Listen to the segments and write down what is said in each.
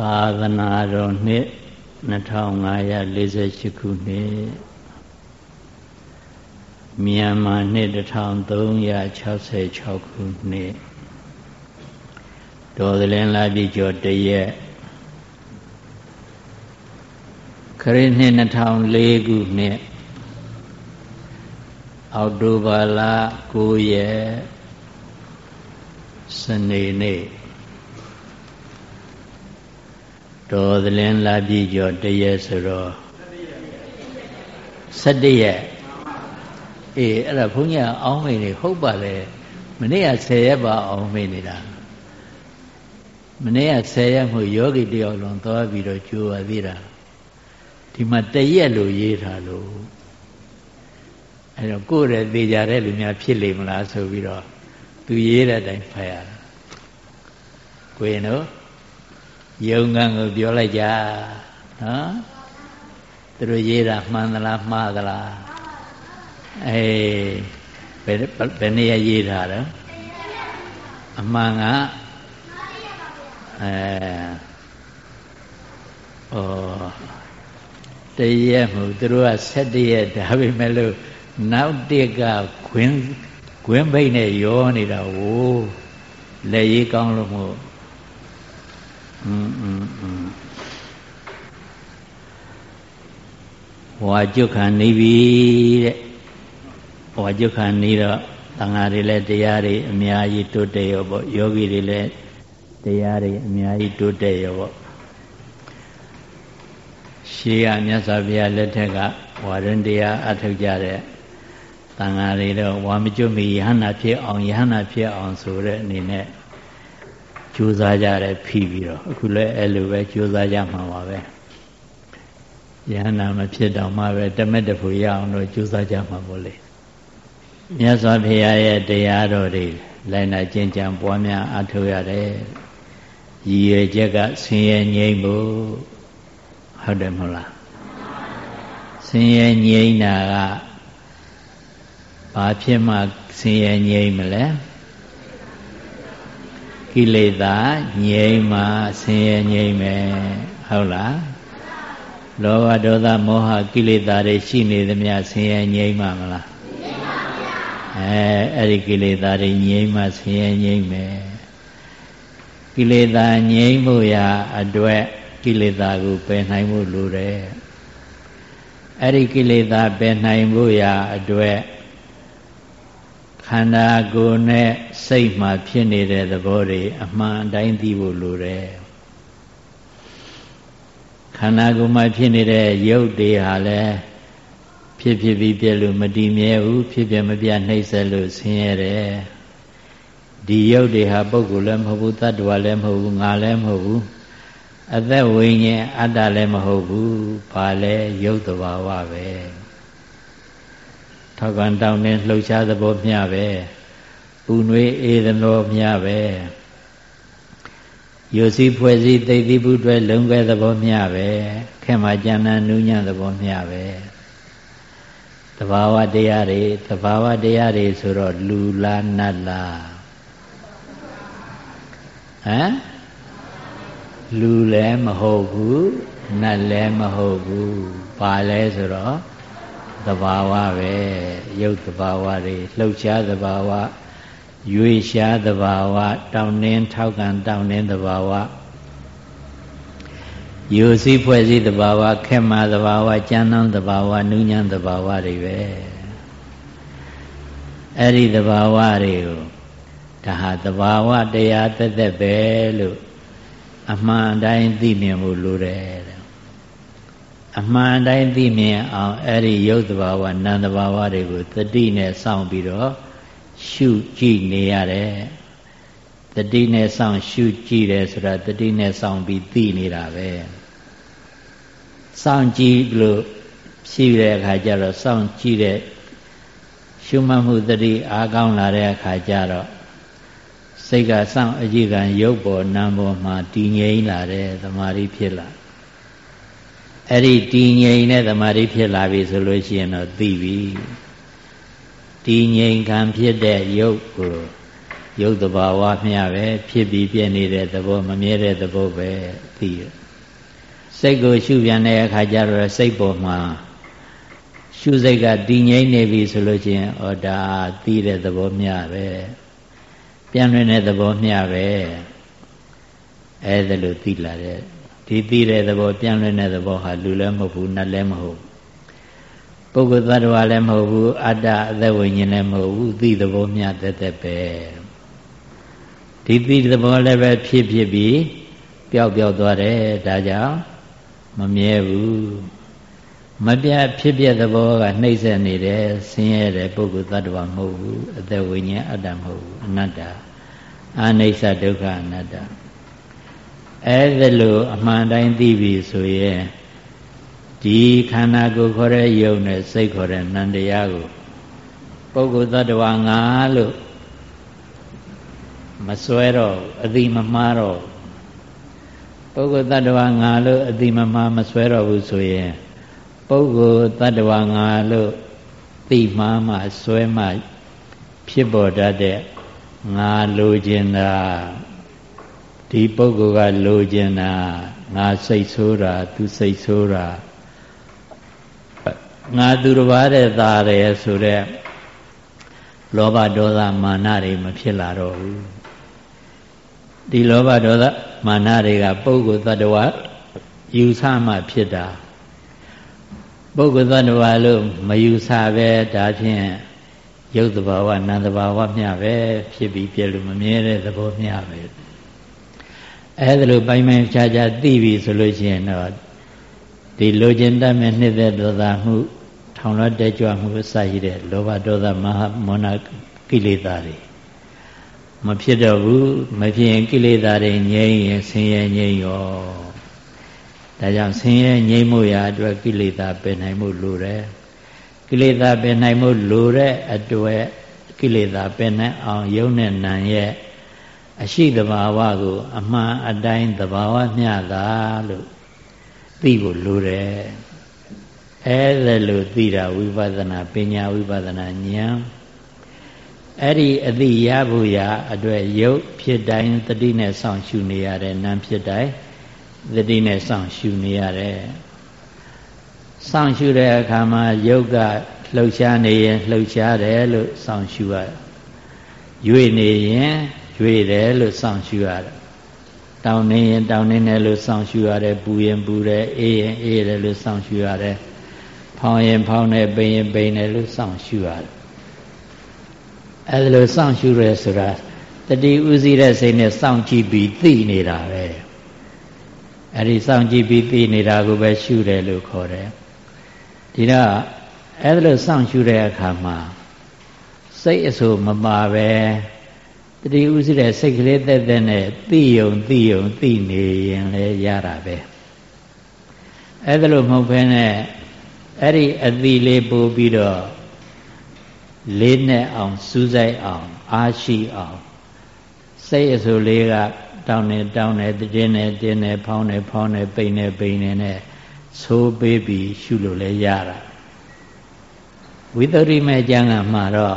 သာသနာတော်နှစ်2548ခုနှစ်မြန်မာနှစ်1366ခုနှစ်တော်သလင်းလာပြီကျော်တရက်ခရစ်နှစ်2004ခုနှစ်အောက်တိုဘာလ9ရက်စနေနေ့ တော်သလင်းလာပြီကျော်တရက်ဆိုတော့17ရက်အေးအဲ့ဒါဘုန်းကြီးအောင်းမိန်နေဟုတ်ပါလေမနေ့က10ရက်ပါအောင်းမိန်နေတာမနေ့က10ရက်မှုယောဂီတယောက်လုံးသွားပြီးတော့ကြိုးရသေးတာဒီမှာတရက်လို့ရေးထားလို့အဲ့တော့ကိုယ်ရဲ့သေကြတဲ့လူများဖြစ်လိမ့်မလားဆိုပြီးတော့သူရေးတဲ့အတိုင်းဖတ်ရတာကိုရင်တို့ ယုံကံကိုပြောလိုက်ကြနော်သူတို့ရေးတာမှန်သလားမှားသလားအေးဘယ်ဘယ်နည်းရေးထားတယ်အမှန်ကအဲဩတရက်မှုသူတို့က7ရက်ဒါပေမဲ့လို့နောက်တစ်ကခွင်းခွင်းဘိတ်နဲ့ရောနေတာဟိုလက်ရေးကောင်းလို့မို့ ဟွာကျွတ်ခံနေပြီတဲ့ဟွာကျွတ်ခံနေတော့တန်ဃာတွေလည်းတရားတွေအများကြီးတိုးတက်ရောပေါ့ယောဂီတွေလည်းတရားတွေအများကြီးတိုးတက်ရောပေါ့ရှေးကမြတ်စွာဘုရားလက်ထက်ကဝါရင်တရားအထောက်ကြတဲ့တန်ဃာတွေတော့ဝါမကျွတ်မီယဟန္တာဖြစ်အောင်ယဟန္တာဖြစ်အောင်ဆိုတဲ့အနေနဲ့ ကြိုးစားကြတယ်ဖိပြီးတော့အခုလည်းအဲ့လိုပဲကြိုးစားကြမှာပါပဲယဟနာမဖြစ်တော့မှပဲတမက်တဖူရအောင်လို့ကြိုးစားကြမှာပေါ့လေမြတ်စွာဘုရားရဲ့တရားတော်တွေလိုက်နာကျင့်ကြံပွားများအထောက်ရတယ်ရည်ရွယ်ချက်ကဆင်းရဲငြိမ်းဖို့ဟုတ်တယ်မဟုတ်လားဆင်းရဲငြိမ်းတာကဘာဖြစ်မှဆင်းရဲငြိမ်းမလဲ ကိလေသာငြိမ်းမှဆင်းရဲငြိမ်းမယ်ဟုတ်လားလောဘဒေါသမောဟကိလေသာတွေရှိနေသမျှဆင်းရဲငြိမ်းမှမလားအဲအဲ့ဒီကိလေသာတွေငြိမ်းမှဆင်းရဲငြိမ်းမယ်ကိလေသာငြိမ်းမှုရာအတွက်ကိလေသာကိုပယ်နိုင်မှုလိုတယ်အဲ့ဒီကိလေသာပယ်နိုင်မှုရာအတွက် ခန္ဓာကိုယ်နဲ့စိတ်မှာဖြစ်နေတဲ့သဘောတွေအမှန်တိုင်းသိဖို့လိုတယ်ခန္ဓာကိုယ်မှာဖြစ်နေတဲ့ရုပ်တွေဟာလည်းဖြစ်ဖြစ်ပြီးပြက်လို့မတည်မြဲဘူးဖြစ်ပြမပြနှိမ့်ဆက်လို့ဆင်းရဲတယ်ဒီရုပ်တွေဟာပုဂ္ဂိုလ်လည်းမဟုတ်ဘူးတ attva လည်းမဟုတ်ဘူးငါလည်းမဟုတ်ဘူးအသက်ဝိညာဉ်အတ္တလည်းမဟုတ်ဘူးဘာလဲရုပ်တဘာဝပဲ ထောက်ကန်တောင်းနေလှုပ်ရှားသဘောမျှပဲပူနွေးအေးသလိုမျှပဲယိုစီဖွဲ့စည်းသိသိဘူးတွေလုံခဲသဘောမျှပဲခဲမှာကြံနာနူးညံ့သဘောမျှပဲတဘာဝတရားတွေတဘာဝတရားတွေဆိုတော့လူလားနတ်လားဟမ်လူလည်းမဟုတ်ဘူးနတ်လည်းမဟုတ်ဘူးပါလဲဆိုတော့ သဘာဝပဲရုပ်သဘာဝတွေလှုပ်ရှားသဘာဝရွေရှားသဘာဝတောင်းနှင်းထောက်ကန်တောင်းနှင်းသဘာဝယူစည်းဖွဲ့စည်းသဘာဝခက်မာသဘာဝကြမ်းတမ်းသဘာဝနူးညံ့သဘာဝတွေပဲအဲ့ဒီသဘာဝတွေကိုဒါဟာသဘာဝတရားသက်သက်ပဲလို့အမှန်တိုင်းသိမြင်ဖို့လိုတယ် အမှန်တိုင်းသိမြင်အောင်အဲ့ဒီရုပ်သဘာဝနာမ်သဘာဝတွေကိုတတိနဲ့စောင့်ပြီးတော့ရှုကြည့်နေရတယ်တတိနဲ့စောင့်ရှုကြည့်တယ်ဆိုတာတတိနဲ့စောင့်ပြီးသိနေတာပဲစောင့်ကြည့်လို့ရှိတဲ့အခါကျတော့စောင့်ကြည့်တဲ့ရှုမှတ်မှုတတိအားကောင်းလာတဲ့အခါကျတော့စိတ်ကစောင့်အကြည့်ကံရုပ်ပေါ်နာမ်ပေါ်မှာတည်ငြိမ်လာတဲ့သမာဓိဖြစ်လာ အဲ့ဒီတည်ငြိမ်တဲ့သမာဓိဖြစ်လာပြီဆိုလို့ရှိရင်တော့သိပြီတည်ငြိမ်ခံဖြစ်တဲ့ရုပ်ကိုရုပ်တဘာဝမျှပဲဖြစ်ပြီးပြည့်နေတဲ့သဘောမမြဲတဲ့သဘောပဲသိရစိတ်ကိုရှုပြန်တဲ့အခါကျတော့စိတ်ပေါ်မှာရှုစိတ်ကတည်ငြိမ်နေပြီဆိုလို့ချင်းဩဒါသိတဲ့သဘောမျှပဲပြန်လွင်တဲ့သဘောမျှပဲအဲဒါလို့သိလာတဲ့ ဒီသိတဲ့သဘောပြန်လွင်တဲ့သဘောဟာလူလည်းမဟုတ်ဘူးနတ်လည်းမဟုတ်ပုဂ္ဂိုလ်သတ္တဝါလည်းမဟုတ်ဘူးအတ္တအသက်ဝိညာဉ်လည်းမဟုတ်ဘူးသိသဘောမျှတသက်ပဲဒီသိသဘောလည်းပဲဖြစ်ဖြစ်ပြီးပျောက်ပျောက်သွားတယ်ဒါကြောင့်မမြဲဘူးမပြဖြစ်ပြသဘောကနှိမ့်ဆက်နေတယ်ဆင်းရဲတယ်ပုဂ္ဂိုလ်သတ္တဝါမဟုတ်ဘူးအသက်ဝိညာဉ်အတ္တမဟုတ်ဘူးအနတ္တအနိစ္စဒုက္ခအနတ္တ အဲဒါလို့အမှန်တိုင်းသိပြီဆိုရင်ဒီခန္ဓာကိုယ်ခေါ်တဲ့ယုံနဲ့စိတ်ခေါ်တဲ့နံတရားကိုပုဂ္ဂိုလ်သတ္တဝါငါလို့မစွဲတော့အတိမမှားတော့ပုဂ္ဂိုလ်တ attva ငါလို့အတိမမှားမစွဲတော့ဘူးဆိုရင်ပုဂ္ဂိုလ်တ attva ငါလို့သိမှားမှစွဲမှဖြစ်ပေါ်တတ်တဲ့ငါလိုချင်တာ ဒီပုဂ္ဂိုလ်ကလိုချင်တာငါစိတ်ဆိုးတာသူစိတ်ဆိုးတာငါသူတစ်ပါးတဲ့သားတယ်ဆိုတဲ့လောဘဒေါသမာနတွေမဖြစ်လာတော့ဘူးဒီလောဘဒေါသမာနတွေကပုဂ္ဂိုလ်တ attva ယူဆမှဖြစ်တာပုဂ္ဂိုလ်တ attva လို့မယူဆပဲဒါဖြင့်ရုပ်တဘာဝနာမ်တဘာဝမျှပဲဖြစ်ပြီးပြည့်လို့မမြဲတဲ့သဘောမျှပဲ အဲဒါလိုပိုင်းပိုင်းခြားခြားသိပြီဆိုလို့ရှိရင်တော့ဒီလိုချင်တတ်မဲ့နှစ်သက်ဒေါသမှု ထောင်လွှတ်တဲ့ကြွမှုအစရှိတဲ့လောဘဒေါသမဟာမောနကိလေသာတွေမဖြစ်တော့ဘူးမဖြစ်ရင်ကိလေသာတွေငြိမ်းရင်ဆင်းရဲငြိမ်းရောဒါကြောင့်ဆင်းရဲငြိမ်းမှုရာအတွက်ကိလေသာပယ်နိုင်မှုလိုတယ်ကိလေသာပယ်နိုင်မှုလိုတဲ့အတွက်ကိလေသာပယ်နိုင်အောင်ယုံနဲ့နံရဲ့ အရှိတဘာဝကို အမှန်အတိုင်းတဘာဝမျှတာလို့သိဖို့လိုတယ်အဲဒါလို့သိတာဝိပဿနာပညာဝိပဿနာဉာဏ်အဲ့ဒီအတိရဖို့ရာအတွက်ရုပ်ဖြစ်တိုင်းတတိနဲ့စောင့်ရှုနေရတယ်နာမ်ဖြစ်တိုင်းတတိနဲ့စောင့်ရှုနေရတယ်စောင့်ရှုတဲ့အခါမှာရုပ်ကလှုပ်ရှားနေရင်လှုပ်ရှားတယ်လို့စောင့်ရှုရရွေ့နေရင် ရွေ့တယ်လို့စောင့်ရှုရတယ်တောင်းနေရင်တောင်းနေတယ်လို့စောင့်ရှုရတယ်ပူရင်ပူတယ်အေးရင်အေးတယ်လို့စောင့်ရှုရတယ်ဖောင်းရင်ဖောင်းတယ်ပိန်ရင်ပိန်တယ်လို့စောင့်ရှုရတယ်အဲဒါလိုစောင့်ရှုရဲဆိုတာတတိဥစည်းတဲ့စိတ်နဲ့စောင့်ကြည့်ပြီးသိနေတာပဲအဲဒီစောင့်ကြည့်ပြီးသိနေတာကိုပဲရှုတယ်လို့ခေါ်တယ်ဒီတော့အဲဒါလိုစောင့်ရှုတဲ့အခါမှာစိတ်အဆိုမပါပဲ တတိဥစည်းတဲ့စိတ်ကလေးတက်တက်နဲ့သိယုံသိယုံသိနေရင်လည်းရတာပဲအဲဒါလိုမဟုတ်ဘဲနဲ့အဲ့ဒီအတိလေးပို့ပြီးတော့လေးနဲ့အောင်စူးစိုက်အောင်အားရှိအောင်စိတ်အစိုးလေးကတောင်းနေတောင်းနေတင်းနေတင်းနေဖောင်းနေဖောင်းနေပိန်နေပိန်နေနဲ့သိုးပေးပြီးရှုလို့လည်းရတာဝိသုရိမေကျမ်းကမှာတော့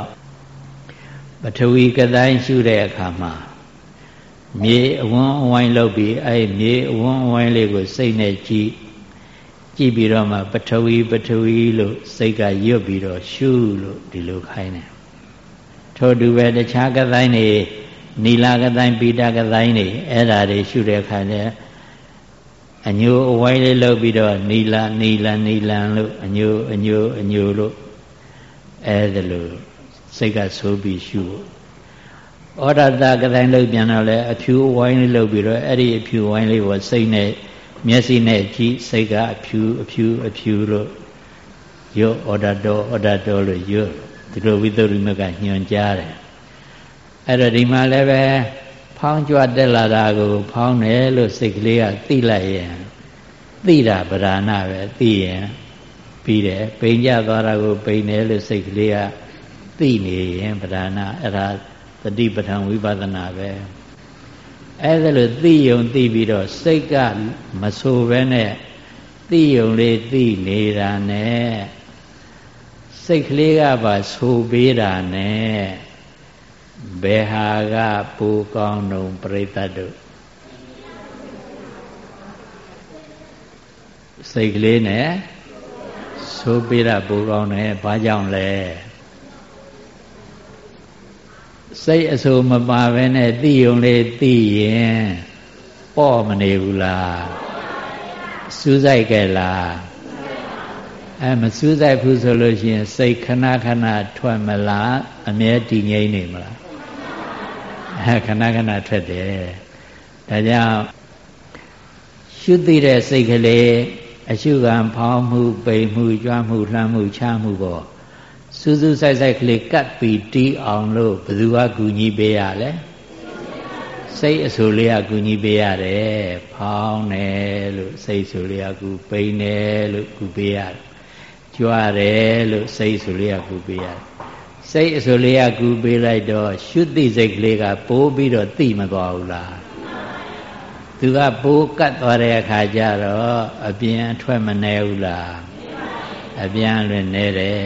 ပထဝီကတိုင်းရှုတဲ့အခါမှာမြေအဝန်းအဝိုင်းလုပ်ပြီးအဲ့မြေအဝန်းအဝိုင်းလေးကိုစိတ်နဲ့ကြည့်ကြည့်ပြီးတော့မှပထဝီပထဝီလို့စိတ်ကရွတ်ပြီးတော့ရှုလို့ဒီလိုခိုင်းတယ်ထို့တူပဲတခြားကတိုင်းနေနီလာကတိုင်းပိတာကတိုင်းနေအဲ့ဓာတွေရှုတဲ့အခါကျအညိုအဝိုင်းလေးလုပ်ပြီးတော့နီလာနီလာနီလန်လို့အညိုအညိုအညိုလို့အဲ့ဒါလို့ စိတ်ကဆိုးပြီးရှုဩဒတကတိုင်းလုပ်ပြန်တော့လဲအဖြူဝိုင်းလေးလုပ်ပြီးတော့အဲ့ဒီအဖြူဝိုင်းလေးကိုစိတ်နဲ့မျက်စိနဲ့ကြည့်စိတ်ကအဖြူအဖြူအဖြူလို့ရောဩဒတော်ဩဒတော်လို့ရောဒီလိုဝိသုရိမကညွန်ကြားတယ်အဲ့တော့ဒီမှာလည်းပဲဖောင်းကြွတက်လာတာကို ဖောင်းတယ်လို့စိတ်ကလေးကသိလိုက်ရင်သိတာဗราဏပဲသိရင်ပြီးတယ်ပိန်ကြသွားတာကိုပိန်တယ်လို့စိတ်ကလေးက သိနေရင်ဗราဏအဲ့ဒါတတိပဋ္ဌာန်ဝိပဿနာပဲအဲ့ဒါလို့သိယုံသိပြီးတော့စိတ်ကမဆိုဘဲနဲ့သိယုံလေးသိနေတာနဲ့စိတ်ကလေးကပါဆိုပေးတာနဲ့ဘယ်ဟာကပူကောင်းတုံပရိသတ်တို့စိတ်ကလေးနဲ့ဆိုးပြတာပူကောင်းတယ်ဘာကြောင့်လဲ စိတ်အဆိုးမပါဘဲနဲ့သိုံလေးသိရင်ပေါ့မနေဘူးလားစူးစိုက်ကြလားအဲမစူးစိုက်ဘူးဆိုလို့ရှိရင် စိတ်ခဏခဏထွက်မလားအမြဲတည်ငြိမ်နေမလားအဲခဏခဏထွက်တယ်ဒါကြောင့်ရှုသိတဲ့စိတ်ကလေးအရှုခံဖောင်းမှုပိန်မှုကြွားမှုလှမ်းမှုချမှုပေါ့ စူးစူးဆိုင်ဆိုင်ကလေးကတ်ပြီးတီးအောင်လို့ဘယ်သူကကူညီပေးရလဲစိတ်အဆူလေးကကူညီပေးရတယ်ဖောင်းတယ်လို့စိတ်ဆူလေးကကူပိန်တယ်လို့ကူပေးရတယ်ကြွားတယ်လို့စိတ်ဆူလေးကကူပေးရတယ်စိတ်အဆူလေးကကူပေးလိုက်တော့ရှုသိစိတ်ကလေးကပိုးပြီးတော့သိမသွားဘူးလားသူကပိုးကတ်သွားတဲ့အခါကျတော့အပြင်ထွက်မနေဘူးလားအပြန်လွင်နေတယ်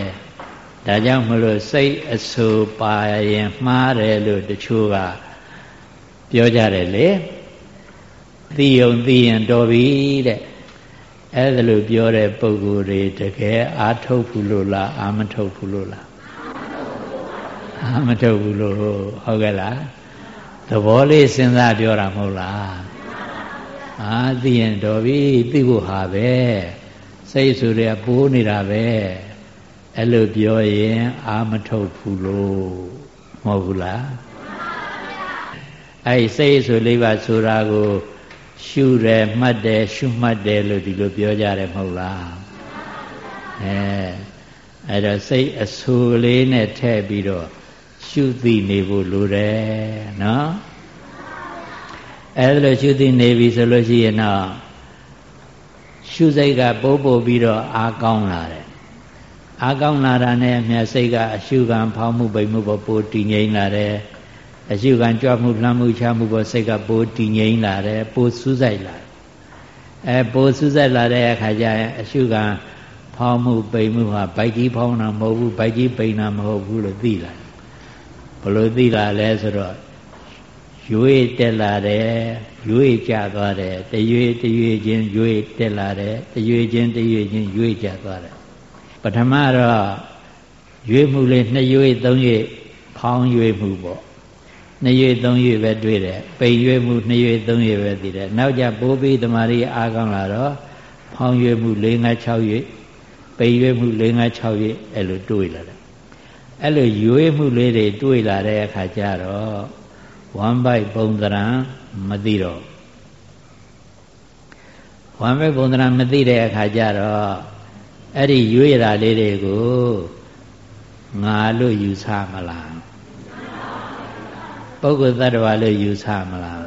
ဒါကြောင့်မလို့စိတ်အဆူပါရင်မှားတယ်လို့တချို့ကပြောကြတယ်လေသိုံသိရင်တော်ပြီတဲ့အဲ့ဒါလို့ပြောတဲ့ပုဂ္ဂိုလ်တွေတကယ်အာထုတ်ဘူးလို့လားအာမထုတ်ဘူးလို့လားအာမထုတ်ဘူးလို့ဟုတ်ကဲ့လားသဘောလေးစဉ်းစားပြောတာမဟုတ်လားအာသိရင်တော်ပြီသိဖို့ဟာပဲစိတ်ဆိုတဲ့ပိုးနေတာပဲ အဲ့လိုပြောရင်အာမထုတ်ဘူးလို့မဟုတ်ဘူးလားအဲ့စိတ်ဆိုလေးပါဆိုတာကိုရှုတယ်မှတ်တယ်ရှုမှတ်တယ်လို့ဒီလိုပြောကြတယ်မဟုတ်လားအဲအဲ့တော့စိတ်အဆူလေးနဲ့ထည့်ပြီးတော့ရှုသိနေဖို့လိုတယ်နော်အဲ့ဒါလို့ရှုသိနေပြီဆိုလို့ရှိရင်တော့ရှုစိတ်ကပိုးပို့ပြီးတော့အားကောင်းလာတယ် အားကောင်းလာတာနဲ့အမြတ်စိတ်ကအရှုခံဖောင်းမှုပိန်မှုပေါ်ပိုတည်ငြိမ်လာတယ်အရှုခံကြွမှုလှမ်းမှုချမှုပေါ်စိတ်ကပိုတည်ငြိမ်လာတယ်ပိုစူးစိုက်လာတယ်အဲပိုစူးစိုက်လာတဲ့အခါကျရင်အရှုခံဖောင်းမှုပိန်မှုဟာဗိုက်ကြီးဖောင်းတာမဟုတ်ဘူးဗိုက်ကြီးပိန်တာမဟုတ်ဘူးလို့သိလာဘလို့သိလာလဲဆိုတော့ရွေ့တက်လာတယ်ရွေ့ကျသွားတယ်တရွေ့တရွေ့ချင်းရွေ့တက်လာတယ်တရွေ့ချင်းတရွေ့ချင်းရွေ့ကျသွားတယ်ပ ထမတော့ရွေ့မှုလေးနှစ်ရွေ့သုံးရွေ့ဖောင်းရွေ့မှုပေါ့နှစ်ရွေ့သုံးရွေ့ပဲတွေ့တယ်ပိန်ရွေ့မှုနှစ်ရွေ့သုံးရွေ့ပဲသိတယ်နောက်ကြပိုးပြီးတမာရီအားကောင်းလာတော့ဖောင်းရွေ့မှု၄၅6ရွေ့ပိန်ရွေ့မှု၄၅6ရွေ့အဲ့လိုတွေ့လာတယ်အဲ့လိုရွေ့မှုလေးတွေတွေ့လာတဲ့အခါကျတော့ဝမ်ပိုက်ပုံသဏ္ဍာန်မသိတော့ဝမ်ပိုက်ပုံသဏ္ဍာန်မသိတဲ့အခါကျတော့ အဲ့ဒီရွေ့တာလေးတွေကိုငါလို့ယူဆမလားပုဂ္ဂိုလ်သတ္တဝါလို့ယူဆမလား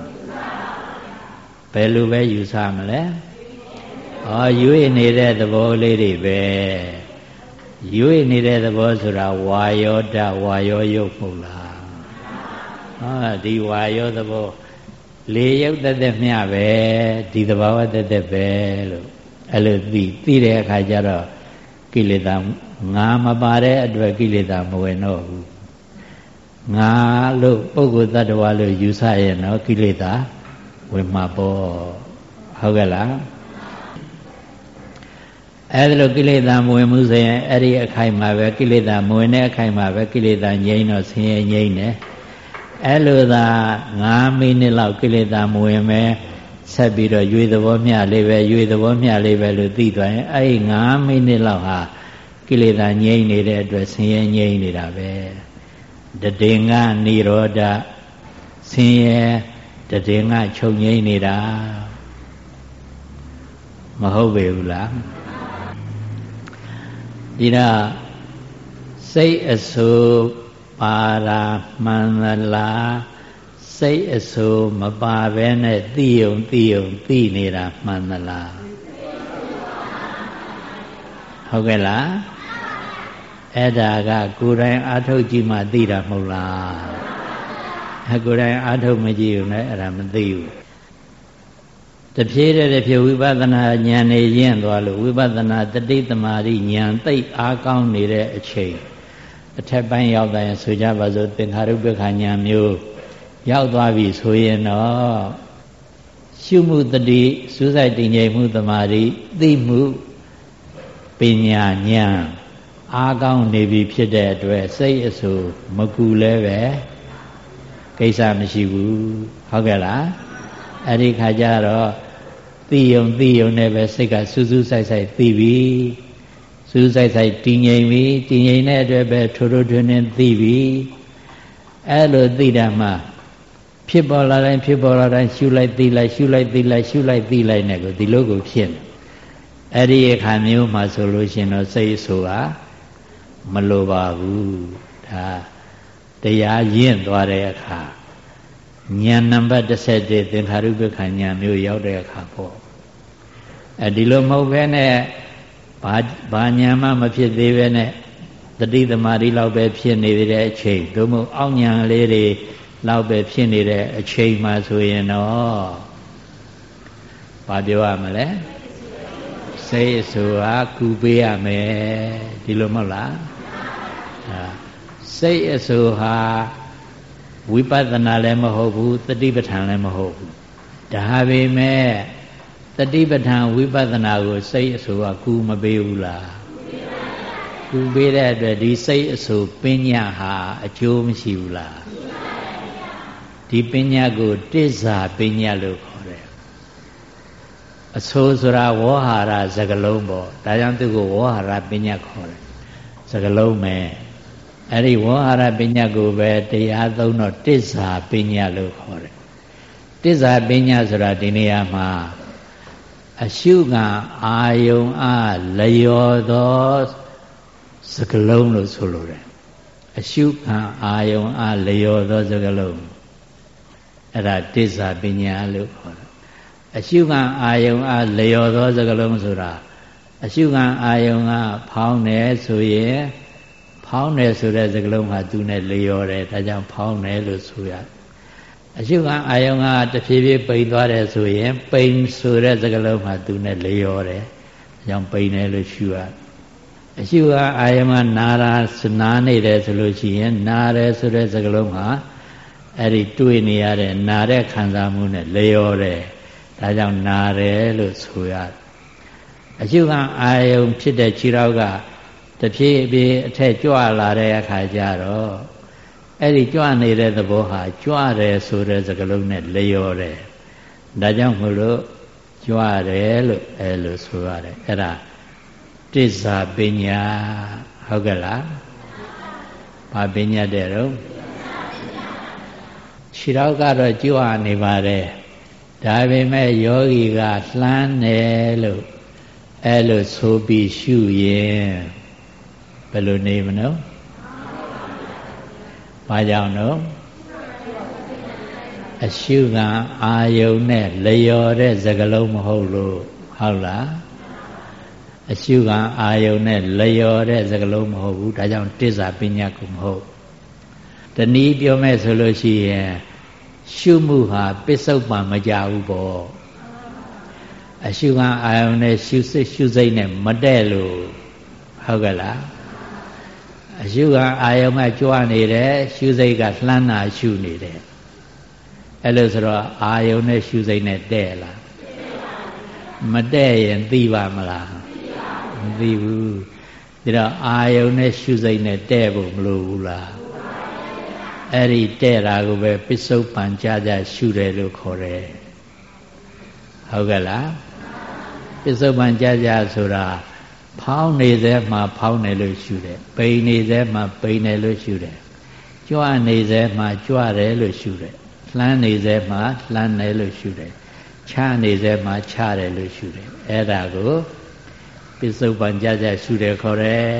ဘယ်လိုပဲယူဆမလဲဩရွေ့နေတဲ့သဘောလေးတွေပဲရွေ့နေတဲ့သဘောဆိုတာဝါယောတဝါယောယုတ်မဟုတ်လားဟာဒီဝါယောသဘောလေရုပ်တသက်မျှပဲဒီသဘာဝတသက်ပဲလို့အဲ့လိုသိသိတဲ့အခါကျတော့ ကိလေသာငါမပါတဲ့အတွက်ကိလေသာမဝင်တော့ဘူးငါလို့ပုဂ္ဂိုလ်တ attva လို့ယူဆရဲ့နော်ကိလေသာဝင်မှာပေါ့ဟုတ်ကဲ့လားအဲ့ဒါလို့ကိလေသာမဝင်မှုဆိုရင်အဲ့ဒီအခိုက်မှာပဲကိလေသာမဝင်တဲ့အခိုက်မှာပဲကိလေသာငြိမ်းတော့ဆင်းရဲငြိမ်းတယ်အဲ့လိုသာ9မိနစ်လောက်ကိလေသာမဝင်မဲ ဆက်ပြီးတော့ရွေသဘောမျှလေးပဲရွေသဘောမျှလေးပဲလို့သိသွားရင်အဲ့ဒီ9မိနစ်လောက်ဟာကိလေသာငြိမ့်နေတဲ့အတွက်ဆင်းရဲငြိမ့်နေတာပဲတတေငါនិရောဓဆင်းရဲတတေငါချုပ်ငြိမ့်နေတာမဟုတ်ပေဘူးလားဒီတော့စိတ်အဆူပါရာမှန်သလား စိတ်အဆူမပါဘဲနဲ့သိုံသိုံသိနေတာမှန်သလားဟုတ်ကဲ့လားအဲ့ဒါကကိုယ်တိုင်အာထုတ်ကြည့်မှသိတာမဟုတ်လားအကိုယ်တိုင်အာထုတ်မကြည့်ဘူးနဲ့အဲ့ဒါမသိဘူးတဖြည်းတည်းတဖြည်းဝိပဿနာဉာဏ်နေရင့်သွားလို့ဝိပဿနာတတိသမารိဉာဏ်သိပ်အားကောင်းနေတဲ့အချိန်အထက်ပိုင်းရောက်တဲ့ဆိုကြပါစို့သင်္ခါရုပ္ပခဉာဏ်မျိုး ရောက်သွားပြီဆိုရင်တော့ရှုမှုတတိစူးစိုက်တည်ငြိမ်မှုတမာတိသိမှုပညာဉာဏ်အားကောင်းနေပြီဖြစ်တဲ့အတွက်စိတ်အဆူမကူလဲပဲကိစ္စမရှိဘူးဟုတ်ကဲ့လားအဲ့ဒီခါကျတော့သိယုံသိယုံနဲ့ပဲစိတ်ကစူးစူးဆိုင်ဆိုင်သိပြီစူးဆိုင်ဆိုင်တည်ငြိမ်ပြီတည်ငြိမ်တဲ့အတွက်ပဲထိုးထိုးထွင်းထွင်းသိပြီအဲ့လိုသိတာမှ ဖြစ်ပေါ်လာတိုင်းဖြစ်ပေါ်လာတိုင်းရှုလိုက်သိလိုက်ရှုလိုက်သိလိုက်ရှုလိုက်သိလိုက်နဲ့ကိုဒီလိုကိုဖြစ်နေအဲ့ဒီအခါမျိုးမှာဆိုလို့ရှင်တော့စိတ်ဆိုတာမလိုပါဘူးဒါတရားရင့်သွားတဲ့အခါဉာဏ်နံပါတ်17သင်္ခါရုပ္ပခဉာဏ်မျိုးရောက်တဲ့အခါပေါ့အဲဒီလိုမဟုတ်ဘဲနဲ့ဘာဘာဉာဏ်မှမဖြစ်သေးပဲနဲ့တတိသမารီလောက်ပဲဖြစ်နေတဲ့အချိန်တို့မို့အောက်ဉာဏ်လေးတွေ လောက်ပဲဖြစ်နေတဲ့အချိန်မှဆိုရင်တော့ဘာပြောရမလဲစိတ်ဆိုဟာကူပေးရမယ်ဒီလိုမဟုတ်လားစိတ်အဆိုဟာဝိပဿနာလည်းမဟုတ်ဘူးတတိပဋ္ဌာန်လည်းမဟုတ်ဘူးဒါပေမဲ့တတိပဋ္ဌာန်ဝိပဿနာကိုစိတ်အဆိုကကူမပေးဘူးလားကူပေးတဲ့အတွက်ဒီစိတ်အဆိုပညာဟာအကျိုးမရှိဘူးလား ဒီပညာကိုတိစ္ဆာပညာလို့ခေါ်တယ်အဆိုးဆိုတာဝေါဟာရစကလုံးပေါ့ဒါကြောင့်သူကိုဝေါဟာရပညာခေါ်တယ်စကလုံးပဲအဲ့ဒီဝေါဟာရပညာကိုပဲတရားသုံးတော့တစ္ဆာပညာလို့ခေါ်တယ်တစ္ဆာပညာဆိုတာဒီနေရာမှာအရှုကအာယုံအားလျော်သောစကလုံးလို့ဆိုလိုတယ်အရှုခံအာယုံအားလျော်သောစကလုံး အဲ့ဒါတစ္ဆာပညာလို့ခေါ်တယ်အရှုခံအာယုံအားလျော်သောစကလုံးဆိုတာအရှုခံအာယုံကဖောင်းတယ်ဆိုရင်ဖောင်းတယ်ဆိုတဲ့စကားလုံးကသူနဲ့လျော်တယ်ဒါကြောင့်ဖောင်းတယ်လို့ဆိုရအရှုခံအာယုံကတဖြည်းဖြည်းပိန်သွားတယ်ဆိုရင်ပိန်ဆိုတဲ့စကားလုံးကသူနဲ့လျော်တယ်ဒါကြောင့်ပိန်တယ်လို့ရှုရအရှုခံအာယုံကနာရာစနာနေတယ်ဆိုလို့ရှိရင်နာတယ်ဆိုတဲ့စကားလုံးက အဲ့ဒီတွေ့နေရတဲ့နာတဲ့ခံစားမှုနဲ့လျော်တယ်ဒါကြောင့်နာတယ်လို့ဆိုရအရှုခံအာယုံဖြစ်တဲ့ခြေထောက်ကတဖြည်းဖြည်းအထက်ကြွလာတဲ့အခါကျတော့အဲ့ဒီကြွနေတဲ့သဘောဟာကြွတယ်ဆိုတဲ့စကားလုံးနဲ့လျော်တယ်ဒါကြောင့်မလို့ကြွတယ်လို့အဲ့လိုဆိုရတယ်အဲ့ဒါတစ္ဆာပညာဟုတ်ကဲ့လားဘာပညာတဲ့တော့ ခြေတော့ကတော့ကြွနေပါတယ်ဒါပေမဲ့ယောဂီကလှမ်းတယ်လို့အဲ့လိုဆိုပြီးရှုရင်ဘယ်လိုနေမလို့ဘာကြောင့်တော့အရှုခံအာယုံနဲ့လျော်တဲ့စကလုံးမဟုတ်လို့ဟုတ်လားအရှုခံအာယုံနဲ့လျော်တဲ့စကလုံးမဟုတ်ဘူးဒါကြောင့်တစ္ဆာပညာကုမဟုတ် တနည်းပြောမဲ့ဆိုလို့ရှိရင်ရှုမှုဟာပစ္စုပန်မကြဘူးပေါ့အရှုခံအာယုံနဲ့ရှုစိတ်ရှုစိတ်နဲ့မတဲ့လို့ဟုတ်ကဲ့လားအရှုခံအာယုံကကြွနေတယ်ရှုစိတ်ကလှမ်းတာရှုနေတယ်အဲ့လိုဆိုတော့အာယုံနဲ့ရှုစိတ်နဲ့တဲ့လားမတဲ့ရင်သိပါမလားမသိဘူးဒါတော့အာယုံနဲ့ရှုစိတ်နဲ့တဲ့ဖို့မလိုဘူးလား အဲ့ဒီတဲ့တာကိုပဲပစ္စုပန်ကြကြရှုတယ်လို့ခေါ်တယ်ဟုတ်ကဲ့လားပစ္စုပန်ကြကြဆိုတာဖောင်းနေသေးမှဖောင်းတယ်လို့ရှုတယ်ပိန်နေသေးမှပိန်တယ်လို့ရှုတယ်ကြွနေသေးမှကြွတယ်လို့ရှုတယ်လှမ်းနေသေးမှလှမ်းတယ်လို့ရှုတယ်ချနေသေးမှချတယ်လို့ရှုတယ်အဲ့ဒါကိုပစ္စုပန်ကြကြရှုတယ်ခေါ်တယ်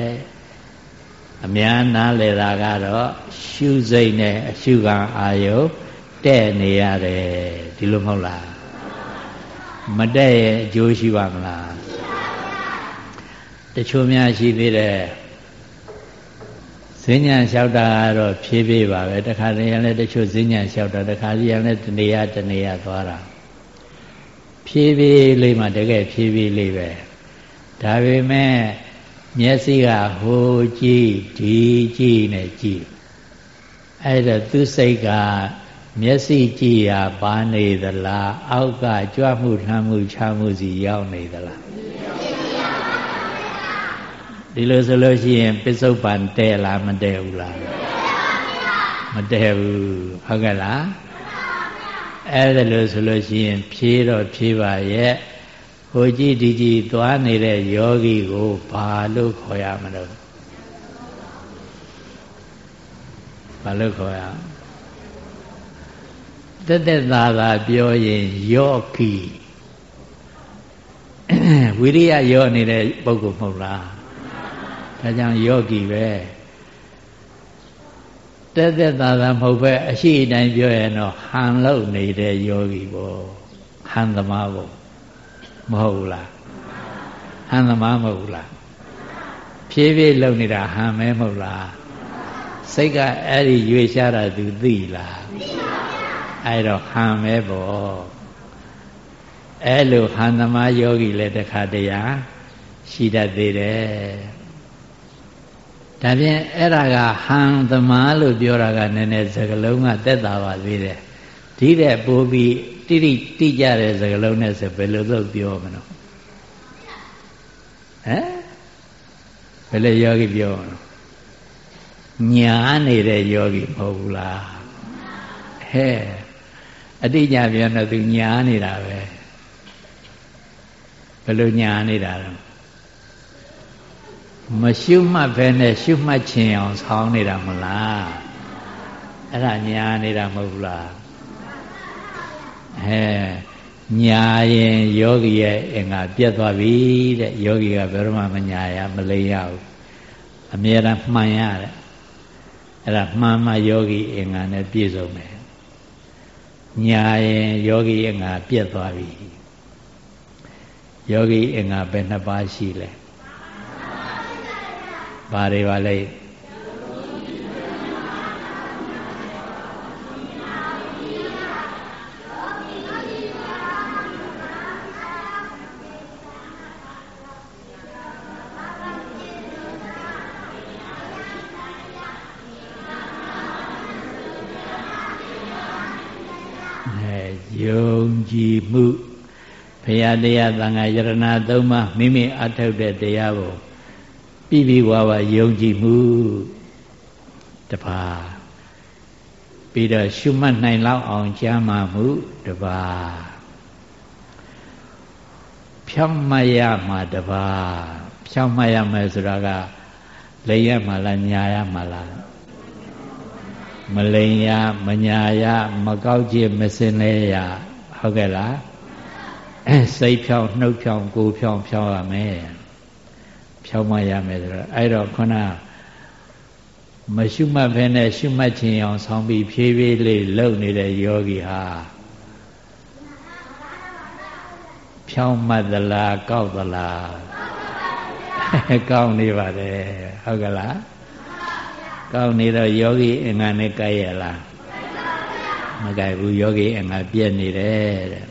အများနားလည်တာကတော့ရှုစိတ်နဲ့အရှုခံအာယုတဲ့နေရတယ်ဒီလိုမဟုတ်လားမတဲ့ရဲ့အကျိုးရှိပါမလားတချို့များရှိသေးတယ်ဈဉ္ညာလျှောက်တာကတော့ဖြည်းဖြည်းပါပဲတခါတည်းရလည်းတချို့ဈဉ္ညာလျှောက်တာတခါတည်းရလည်းတနေရတနေရသွားတာဖြည်းဖြည်းလေးမှတကယ်ဖြည်းဖြည်းလေးပဲဒါပေမဲ့ မျက်စိကဟိုကြည့်ဒီကြည့်နဲ့ကြည့်အဲ့ဒါသူစိတ်ကမျက်စိကြည့်ရပါနေသလားအောက်ကကြွမှုထမ်းမှုချမှုစီရောက်နေသလားဒီလိုဆိုလို့ရှိရင်ပစ္စုပန်တဲလားမတဲဘူးလားမတဲဘူးဟုတ်ကဲ့လားအဲ့ဒါလို့ဆိုလို့ရှိရင်ဖြေးတော့ဖြေးပါရဲ့ ဟိုကြည့်ဒီကြည့်သွားနေတဲ့ယောဂီကိုဘာလို့ခေါ်ရမလို့ဘာလို့ခေါ်ရတက်တက်သာသာပြောရင်ယောဂီဝိရိယယောနေတဲ့ပုဂ္ဂိုလ်မဟုတ်လားဒါကြောင့်ယောဂီပဲတက်တက်သာသာမဟုတ်ပဲအရှိအတိုင်းပြောရင်တော့ဟန်လုံနေတဲ့ယောဂီပေါ့ဟန်သမားပေါ့ မဟုတ်ဘူးလားဟန်သမားမဟုတ်ဘူးလားဖြည်းဖြည်းလုံနေတာဟန်မဲမဟုတ်လားစိတ်ကအဲ့ဒီရွေရှားတာသူသိလားအဲ့တော့ဟန်မဲပေါ့အဲ့လိုဟန်သမားယောဂီလည်းတခါတည်းရာရှိတတ်သေးတယ်ဒါဖြင့်အဲ့ဒါကဟန်သမားလို့ပြောတာကနည်းနည်းစကလုံးကတက်တာပါသေးတယ်ဒီတဲ့ပိုးပြီး တိတိတိကြတဲ့စကလုံးနဲ့ဆိုဘယ်လိုလုပ်ပြောမလို့ဟမ်ဘယ်လိုယောဂီပြောမလို့ညာနေတဲ့ယောဂီမဟုတ်ဘူးလားဟဲ့အတိညာပြန်တော့သူညာနေတာပဲဘယ်လိုညာနေတာလဲမရှုမှတ်ဘဲနဲ့ရှုမှတ်ခြင်းအောင်ဆောင်းနေတာမလားအဲ့ဒါညာနေတာမဟုတ်ဘူးလား ဟဲ့ညာရင်ယောဂီရဲ့အင်္ဂါပြတ်သွားပြီတဲ့ယောဂီကဘယ်တော့မှမညာရမလိမ့်ရဘူးအမြဲတမ်းမှန်ရတဲ့အဲ့ဒါမှန်မှယောဂီအင်္ဂါနဲ့ပြည့်စုံတယ်ညာရင်ယောဂီအင်္ဂါပြတ်သွားပြီယောဂီအင်္ဂါဘယ်နှပါးရှိလဲဘာတွေပါလဲ ယုံကြည်မှုဘုရားတရားသံဃာယရဏသုံးပါးမိမိအထောက်တဲ့တရားကိုပြည့်ပြည့်ဝဝယုံကြည်မှုတပါးပြီးတော့ရှုမှတ်နိုင်လောက်အောင်ကြားမှမှုတပါးဖြောင်းမရမှာတပါးဖြောင်းမရမယ်ဆိုတာကလိမ်ရမှာလားညာရမှာလား မလိမ်ရမညာရမကောက်ကြည့်မစင်လဲရဟုတ်ကဲ့လားစိတ်ဖြောင်းနှုတ်ဖြောင်းကိုယ်ဖြောင်းဖြောင်းရမယ်ဖြောင်းမရမယ်ဆိုတော့အဲ့တော့ခုနမရှုမှတ်ဘဲနဲ့ရှုမှတ်ခြင်းအောင်ဆောင်းပြီးဖြည်းဖြည်းလေးလှုပ်နေတဲ့ယောဂီဟာဖြောင်းမှတ်သလားကောက်သလားကောက်နေပါတယ်ဟုတ်ကလား ကောက်နေတော့ယောဂီအင်္ဂါနဲ့ကြိုက်ရလားမကြိုက်ဘူးယောဂီအင်္ဂါပြည့်နေတယ်တဲ့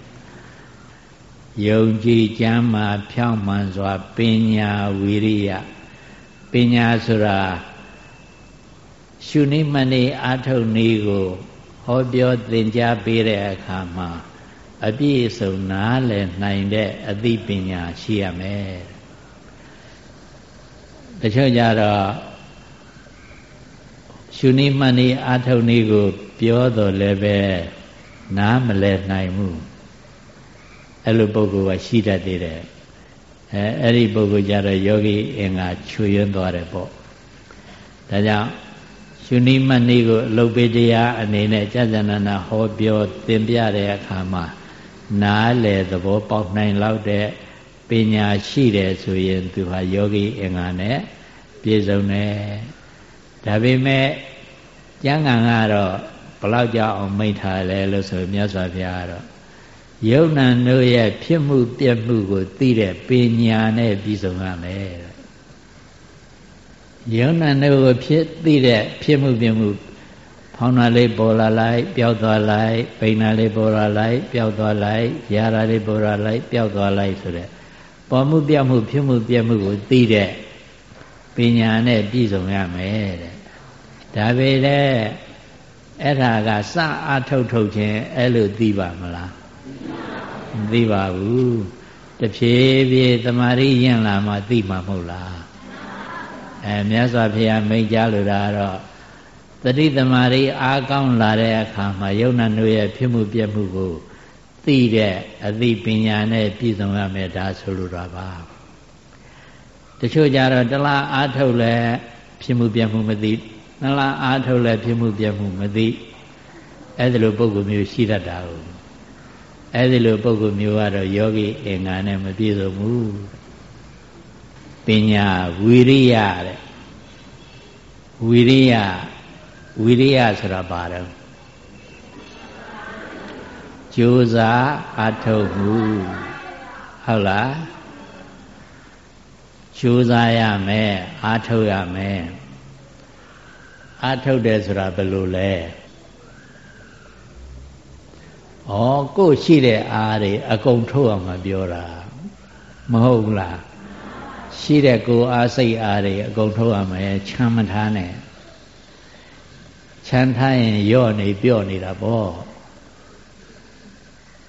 ယုံကြည်ကြမ်းမှဖြောင်းမှန်စွာပညာဝိရိယပညာဆိုတာရှုနိမနေအာထုတ်နည်းကိုဟောပြောသင်ကြားပေးတဲ့အခါမှာအပြည့်စုံနားလည်နိုင်တဲ့အသိပညာရှိရမယ်တချို့ကြတော့ ရှုနိမနေအာထုတ်နည်းကို ပြောတော်လည်းပဲနားမလဲနိုင်ဘူးအဲ့လိုပုဂ္ဂိုလ်ကရှိတတ်သေးတယ်အဲအဲ့ဒီပုဂ္ဂိုလ်ကြတော့ယောဂီအင်္ဂါချွေရွံ့သွားတယ်ပေါ့ဒါကြောင့်ရှင်နိမဏိကိုအလုတ်ပေးတရားအနေနဲ့ကြာဇနနာဟောပြောသင်ပြတဲ့အခါမှာနားလေသဘောပေါက်နိုင်လောက်တဲ့ပညာရှိတယ်ဆိုရင်သူဟာယောဂီအင်္ဂါနဲ့ပြည့်စုံတယ် ဒါပေမဲ့ကျမ်းဂန်ကတော့ဘလောက်ကြောက်အောင်မိန့်ထားလဲလို့ဆိုမြတ်စွာဘုရားကတော့ယုံနာတို့ရဲ့ဖြစ်မှုပြက်မှုကိုသိတဲ့ပညာနဲ့ပြီးဆုံးရမယ်ယုံနာတို့ကိုဖြစ်သိတဲ့ဖြစ်မှုပြက်မှုဖောင်းတာလေးပေါ်လာလိုက်ပျောက်သွားလိုက်ပိန်တာလေးပေါ်လာလိုက်ပျောက်သွားလိုက်ရာတာလေးပေါ်လာလိုက်ပျောက်သွားလိုက်ဆိုတဲ့ပေါ်မှုပြက်မှုဖြစ်မှုပြက်မှုကိုသိတဲ့ ပညာနဲ့ပြည့်စုံရမယ်တဲ့ဒါပေမဲ့အဲ့ဒါကစအထုတ်ထုတ်ခြင်းအဲ့လိုသိပါမလားမသိပါဘူးတဖြည်းဖြည်းတမာရီယဉ်လာမှသိမှာမဟုတ်လားအဲမြတ်စွာဘုရားမိန့်ကြားလိုတာကတော့တတိတမာရီအားကောင်းလာတဲ့အခါမှာယုံနာတို့ရဲ့ဖြစ်မှုပြက်မှုကိုသိတဲ့အသိပညာနဲ့ပြည့်စုံရမယ်ဒါဆိုလိုတာပါ တချို့ကြတော့တလားအားထုတ်လဲဖြစ်မှုပြက်မှုမသိနှလားအားထုတ်လဲဖြစ်မှုပြက်မှုမသိအဲ့ဒီလိုပုံကူမျိုးရှိတတ်တာကိုအဲ့ဒီလိုပုံကူမျိုးကတော့ယောဂီအင်္ဂါနဲ့မပြည့်စုံဘူးပညာဝီရိယတဲ့ဝီရိယဝီရိယဆိုတာဘာလဲကြိုးစားအထုတ်မှုဟုတ်လား ကြိုးစားရမယ်အထုတ်ရမယ်အထုတ်တယ်ဆိုတာဘယ်လိုလဲဩကိုရှိတဲ့အားတွေအကုန်ထုတ်အောင်မပြောတာမဟုတ်ဘူးလားရှိတဲ့ကိုအားစိတ်အားတွေအကုန်ထုတ်ရမယ်ချမ်းမထားနဲ့ချမ်းထားရင်ယော့နေပြော့နေတာပေါ့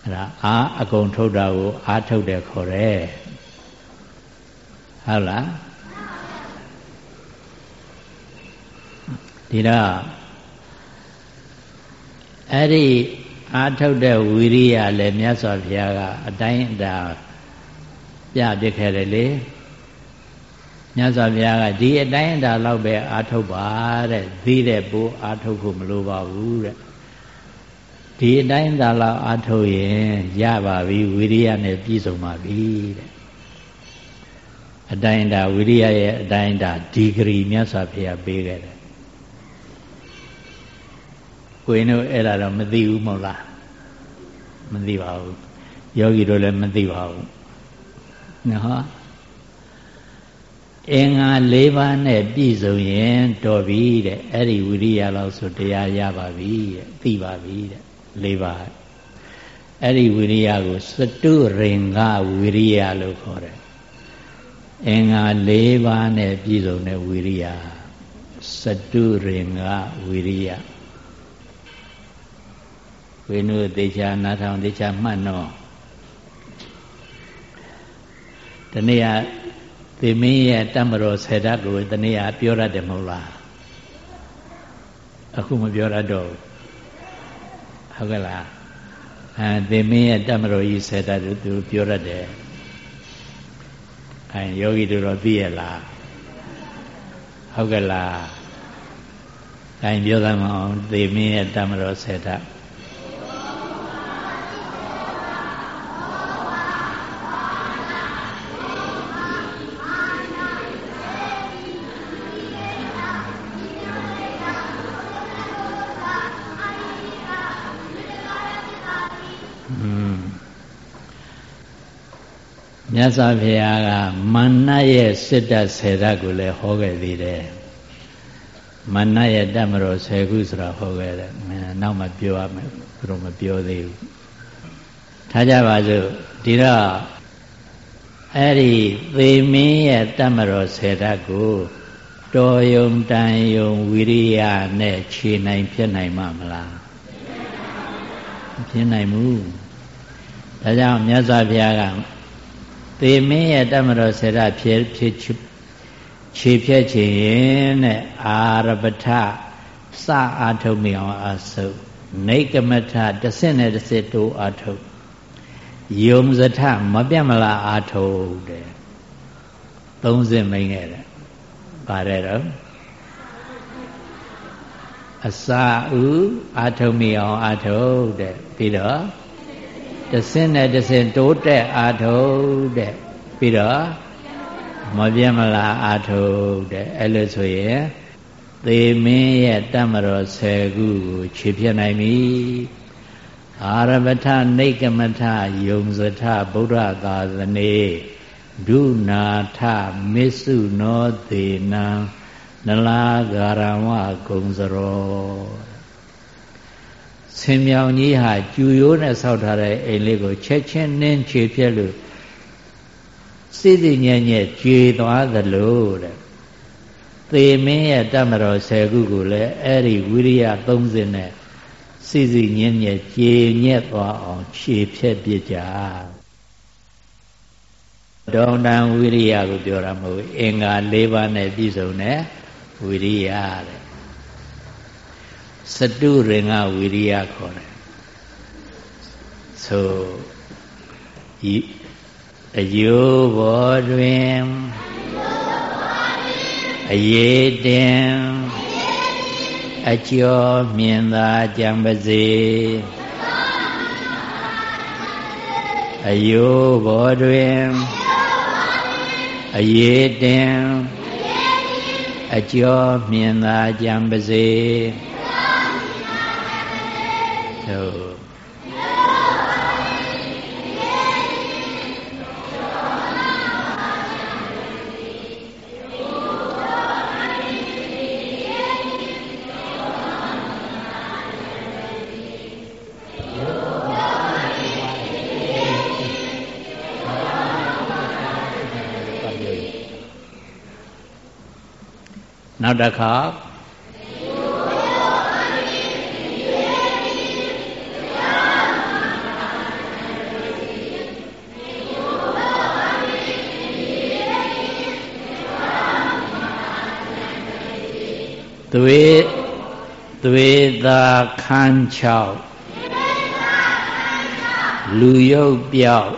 အဲ့ဒါအာအကုန်ထုတ်တာကိုအာထုတ်တယ်ခေါ်တယ် ဟုတ်လားဒီတော့အဲ့ဒီအာထုတ်တဲ့ဝီရိယလည်းမြတ်စွာဘုရားကအတိုင်းအတာပြပြခဲ့တယ်လေမြတ်စွာဘုရားကဒီအတိုင်းအတာလောက်ပဲအာထုတ်ပါတဲ့သိတဲ့ပိုးအာထုတ်ဖို့မလိုပါဘူးတဲ့ဒီအတိုင်းသာလောက်အားထုတ်ရင်ရပါပြီဝိရိယနဲ့ပြည့်စုံပါပြီတဲ့ အတိုင်းဒါဝိရိယရဲ့အတိုင်းဒါဒီဂရီမြတ်စွာဘုရားပေးခဲ့တယ်ကိုင်းတို့အဲ့ဒါတော့မသိဘူးမဟုတ်လားမသိပါဘူးယောဂီတို့လည်းမသိပါဘူးနော်အင်္ဂါ၄ပါးနဲ့ပြည့်စုံရင်တော်ပြီတဲ့အဲ့ဒီဝိရိယလောက်ဆိုတရားရပါပြီတဲ့သိပါပြီတဲ့၄ပါးအဲ့ဒီဝိရိယကိုစတုရင်္ဂဝိရိယလို့ခေါ်တယ် အင်္ဂါ၄ပါးနဲ့ပြည့်စုံတဲ့ဝိရိယစတုရင်္ဂဝိရိယဝိနုသေချာနာထောင်သေချာမှတ်တော့တနေ့ကသေမင်းရဲ့တမ္မတော်ဆယ်ဓာတ်ကိုတနေ့ကပြောရတယ်မဟုတ်လားအခုမပြောရတော့ဘူးဟုတ်ကဲ့လားအဲသင်မင်းရဲ့တမတော်ကြီးဆယ်တတ်သူပြောရတယ် အဲယောဂီတို့တော့သိရလားဟုတ်ကဲ့လားအဲပြောသမ်းမအောင်သင်မင်းရဲ့တမတော်ဆယ်တတ် မြတ်စွာဘုရားကမာနရဲ့စစ်တပ်ဆယ်ဓာတ်ကိုလည်းဟောခဲ့သေးတယ်မာနရဲ့တတ်မတော်ဆယ်ခုဆိုတာဟောခဲ့တယ်နောက်မှပြောရမယ်သူတို့မပြောသေးဘူးထားကြပါစို့ဒီတော့အဲ့ဒီသေမင်းရဲ့တတ်မတော်ဆယ်ဓာတ်ကိုတော်ယုံတန်ယုံဝိရိယနဲ့ခြေနိုင်ဖြစ်နိုင်မှာမလားမဖြစ်နိုင်ဘူးဒါကြောင့်မြတ်စွာဘုရားက သေမင်းရဲ့တမတော်ဆေရဖြစ်ဖြစ်ခြေဖြက်ချင်ရင်တဲ့အာရပထစအာထုမိအောင်အဆုပ်နေကမထတစ်စက်နဲ့တစ်စက်တိုးအာထုပ်ယုံစထမပြတ်မလားအာထုပ်တဲ့သုံးစက်မိန်ခဲ့တယ်ပါတယ်တော့အစာဥအာထုံမိအောင်အာထုံတဲ့ပြီးတော့ တဆင်းနဲ့တဆင်းတိုးတက်အာထုတ်တဲ့ပြီးတော့မပြတ်မလားအာထုတ်တဲ့အဲ့လိုဆိုရင်သေမင်းရဲ့တမတော်ဆယ်ခုကိုခြေပြနိုင်ပြီအာရပထနေကမထယုံစထဗုဒ္ဓသာသနေဒုနာထမစ္စုနောသေနံနလာဂရဝဂုံစရော ဆင်မြောင်ကြီးဟာကျူရိုးနဲ့ဆောက်ထားတဲ့အိမ်လေးကိုချက်ချင်းနင်းချေပြက်လို့စိစိညံ့ညံ့ကြေသွားသလိုတဲ့သေမင်းရဲ့တမတော်10ခုကိုလည်းအဲ့ဒီဝိရိယ30နဲ့စီစီညင်းညက်ကြေညက်သွားအောင်ခြေဖြက်ပြကြဒေါန်တန်ဝိရိယကိုပြောတာမဟုတ်အင်္ဂါ၄ပါးနဲ့ပြည့်စုံတဲ့ဝိရိယတဲ့ စတုရင်္ဂဝိရိယခေါ်တယ်ဆိုဤအယိုးဘောတွင်အရေးတင်အကျော်မြင်သာကြံပါစေအယိုးဘောတွင်အရေးတင်အကျော်မြင်သာကြံပါစေ သို့နောက်တစ်ခါ သွေးသွေးသာခန်း6လူရုပ်ပြောက်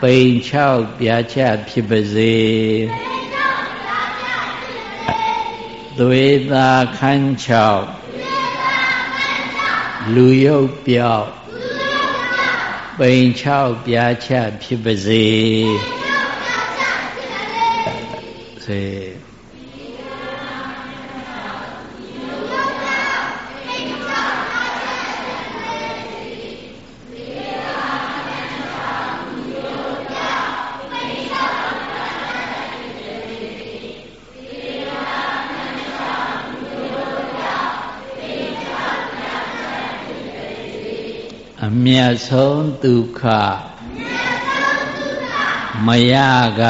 ပိန်6ပြာချဖြစ်ပါစေသွေးသာခန်း6လူရုပ်ပြောက်ပိန်6ပြာချဖြစ်ပါစေစေ မြတ်ဆုံးဒုက္ခမယက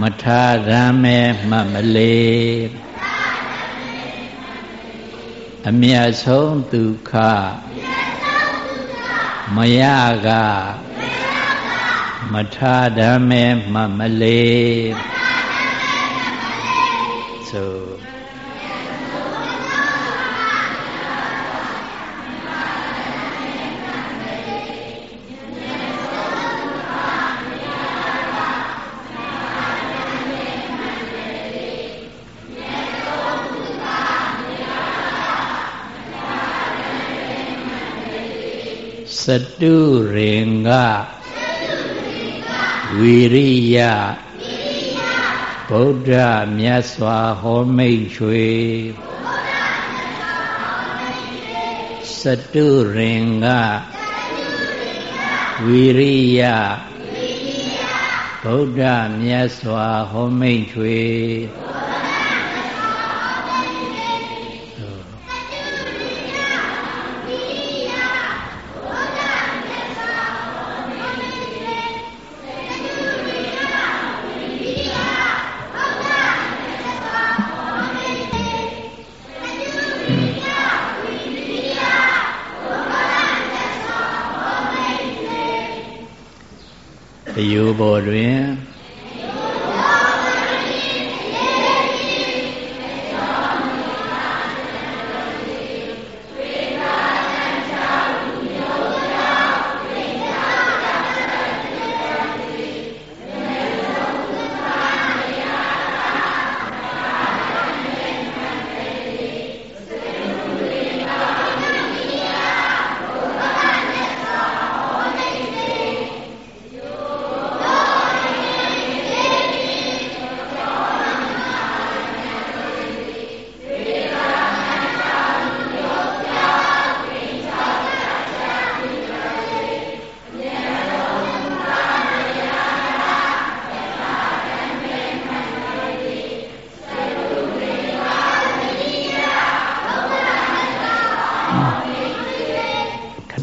မထရမဲမမလေးအမြတ်ဆုံးဒုက္ခမယကမထရမဲမမလေးဆို စတုရင်ကဝီရိယဗုဒ္ဓမြတ်စွာဟောမိတ်ချွေစတုရင်ကဝီရိယဗုဒ္ဓမြတ်စွာဟောမိတ်ချွေ ယူပေါ်တွင်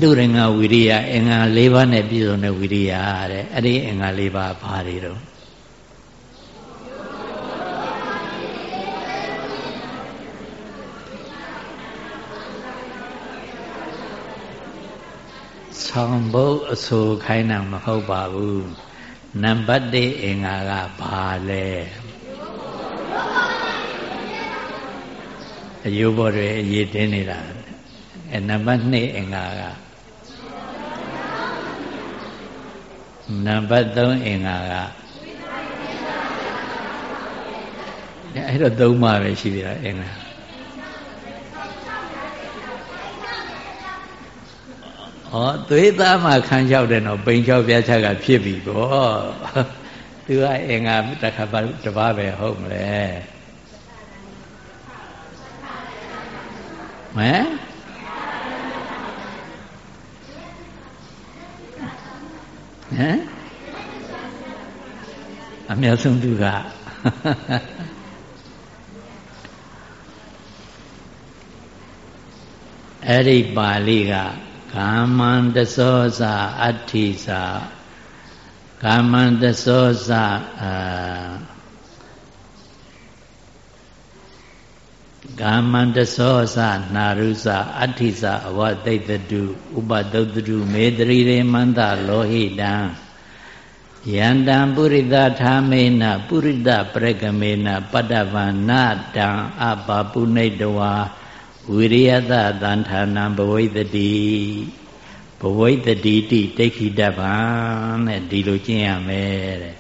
သူရငါဝီရိယအင်္ဂါ၄ပါးနဲ့ပြည့်စုံတဲ့ဝီရိယတဲ့အဲ့ဒီအင်္ဂါ၄ပါးဘာတွေတော့ဆောင်ဘုတ်အဆိုခိုင်းတာမဟုတ်ပါဘူးနံပါတ်1အင်္ဂါကဘာလဲအယုဘောတွေအရေးတင်းနေတာအဲနံပါတ်2အင်္ဂါက နံပါတ်3အင်္ဂါကအဲ့တော့သုံးပါပဲရှိသေးတာအင်္ဂါဩသွေးသားမှခန်းလျှောက်တယ်တော့ပိန်လျှောက်ပြချကဖြစ်ပြီပေါ့သူကအင်္ဂါတခါပါတပါးပဲဟုတ်မလဲဟမ်ဟမ် အများဆုံးသူကအဲ့ဒီပါဠိကကာမန္တသောဇအဋ္ဌိဇကာမန္တသောဇအာကာမန္တသောဇနာရုဇအဋ္ဌိဇအဝသိတတုဥပသုတတုမေတရိရေမန္တလောဟိတံ ယန္တံပုရိသထာမေနပုရိသပရကမေနပတ္တဗန္နတံအပပုနေတဝါဝိရိယသသန္ဌာနံဘဝိတတိဘဝိတတိတိဒိဋ္ဌိတဗံတဲ့ဒီလိုကျင့်ရမယ်တဲ့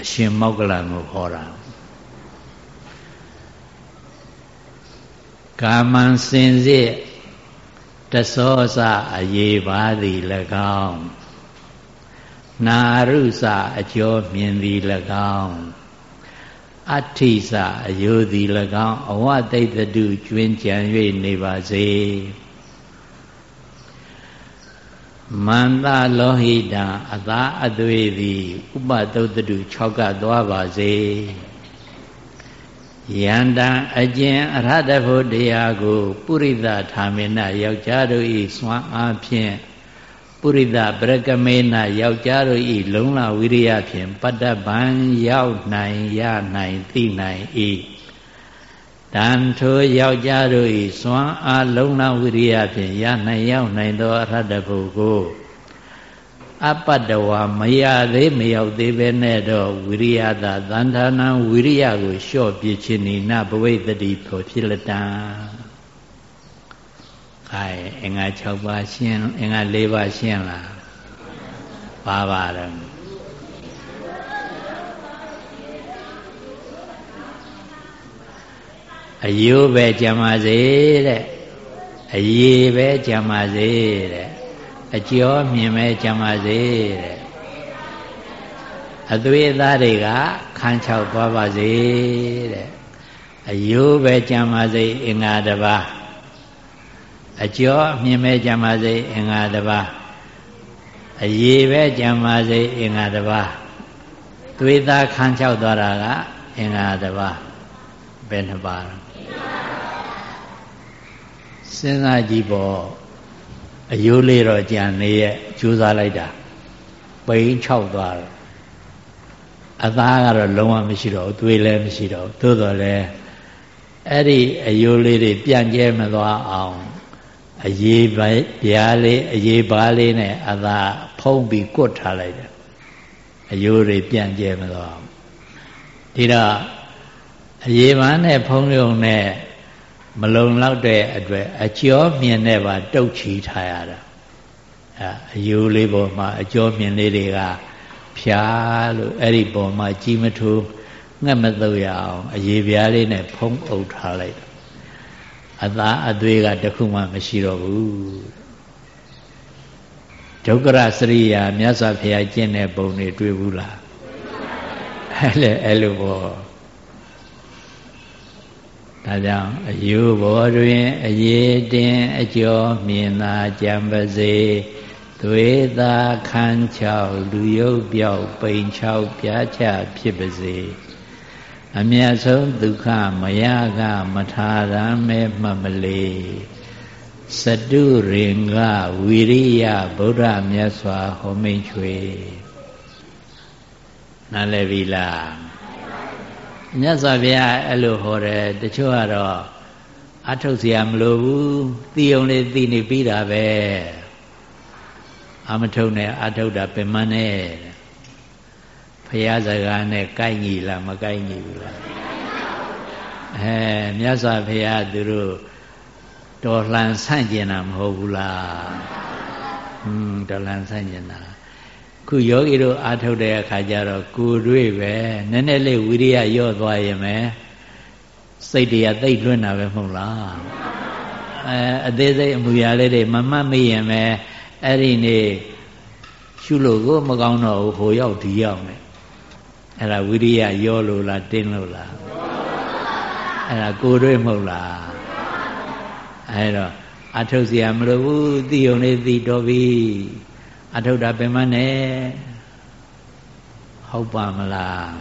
အရှင်မောက္ကလံကိုဟောတာကာမံစင်စစ်တသောစအရေးပါသည်၎င်း နာရုစအကျော်မြင်သည်၎င်းအဋ္ဌိစအယိုသည်၎င်းအဝတိတ်တုကျွင်းကြံ၍နေပါစေမန္တလောဟိတံအသာအသွေသည်ဥပသုတ္တု6ကသွားပါစေယန္တံအကျင်အရဟတဖို့တရားကို ပုရိသထာမေနယောက်ျားတို့၏စွမ်းအားဖြင့် ပုရိသပရကမေနယောက်ျားတို့၏လုံလဝိရိယဖြင့်ပတ္တဗံရောက်နိုင်ရနိုင်သိနိုင်၏တန်ထိုယောက်ျားတို့၏စွမ်းအားလုံလဝိရိယဖြင့်ရနိုင်ရောက်နိုင်သောအရဟတဘုကိုအပတ္တဝါမရသေးမရောက်သေးပဲနဲ့တော့ဝိရိယသာသန္ဌာနံဝိရိယကိုလျှော့ပြခြင်းနိနဘဝိတ္တိဖို့ဖြစ်လက်တံ ခိုင်အင်္ဂါ6ပါးရှင်းအင်္ဂါ4ပါးရှင်းလားပါပါတော့အယိုးပဲကြံပါစေတဲ့အရေးပဲကြံပါစေတဲ့အကျော်မြင်ပဲကြံပါစေတဲ့အသွေးအသားတွေကခန်းချောက်သွားပါစေတဲ့အယိုးပဲကြံပါစေအင်္ဂါတစ်ပါး အကျော်မြင်ပဲကြံပါစေအင်္ဂါတစ်ပါးအရေးပဲကြံပါစေအင်္ဂါတစ်ပါးသွေးသားခန်းချောက်သွားတာကအင်္ဂါတစ်ပါးဘယ်နှပါလဲစဉ်းစားကြည့်ပေါ့အယိုးလေးတော့ကြံနေရဲ့ကြိုးစားလိုက်တာပိန်၆သွားတော့အသားကတော့လုံးဝမရှိတော့ဘူးသွေးလည်းမရှိတော့ဘူးသို့တော်လည်းအဲ့ဒီအယိုးလေးတွေပြန့်ကျဲမသွားအောင် အရေးပြားလေးအရေးပါးလေးနဲ့အသာဖုံးပြီးကွတ်ထားလိုက်တယ်အယိုးတွေပြန့်ကျဲမသွားအောင်ဒီတော့အရေးပန်းနဲ့ဖုံးရုံနဲ့မလုံလောက်တဲ့အတွက်အကျော်မြင်နဲ့ပါတုတ်ချီထားရတာအဲအယိုးလေးပေါ်မှာအကျော်မြင်လေးတွေကဖြာလို့အဲ့ဒီပေါ်မှာကြီးမထိုးငှက်မသုတ်ရအောင်အရေးပြားလေးနဲ့ဖုံးအုပ်ထားလိုက် အသားအသွေးကတခုမှမရှိတော့ဘူးဒုက္ခရစရိယာမြတ်စွာဘုရားကျင့်တဲ့ပုံတွေတွေ့ဘူးလားအဲ့လေအဲ့လိုပေါ့ဒါကြောင့်အယူဘောတွင်အရေးတင်အကျော်မြင်သာကြံပါစေသွေးသာခန်းချောက်လူရုပ်ပြောက်ပိန်ချောက်ပြားချဖြစ်ပါစေ အမြတ်ဆုံးဒုက္ခမရကမထာရမဲမှမလေးစတုရင်ကဝိရိယဗုဒ္ဓမြတ်စွာဟောမိန်ချွေနားလည်ပြီလားမြတ်စွာဘုရားအဲ့လိုဟောတယ်တချို့ကတော့အထုတ်เสียမလိုဘူးသိုံလေးသိနေပြီးတာပဲ အာမထုတ်နဲ့အာထုတ်တာပင်မနဲ့ ဖရာစကားနဲ့ကိုက်ညီလားမကိုက်ညီဘူးလားအဲမြတ်စွာဘုရားသူတို့တော်လှန်ဆန့်ကျင်တာမဟုတ်ဘူးလားဟွန်းတော်လှန်ဆန့်ကျင်တာခုယောဂီတို့အာထုတ်တဲ့အခါကျတော့ကိုယ်တွေ့ပဲနည်းနည်းလေးဝိရိယရော့သွားရင်ပဲစိတ်တွေကသိပ်လွင့်တာပဲမဟုတ်လားအဲအသေးစိတ်အမူအရာလေးတွေမမှတ်မိရင်ပဲအဲ့ဒီနေ့ရှုလို့ကိုမကောင်းတော့ဘူးဟိုရောက်ဒီရောက်မယ် အဲ့ဒါဝိရိယရောလို့လားတင်းလို့လားအဲ့ဒါကိုယ်တွေ့မဟုတ်လားအဲ့တော့အထုတ်เสียမလို့ဘူးသိုံလေးသိတော့ပြီအထုတ်တာပင်မနဲ့ဟုတ်ပါမလား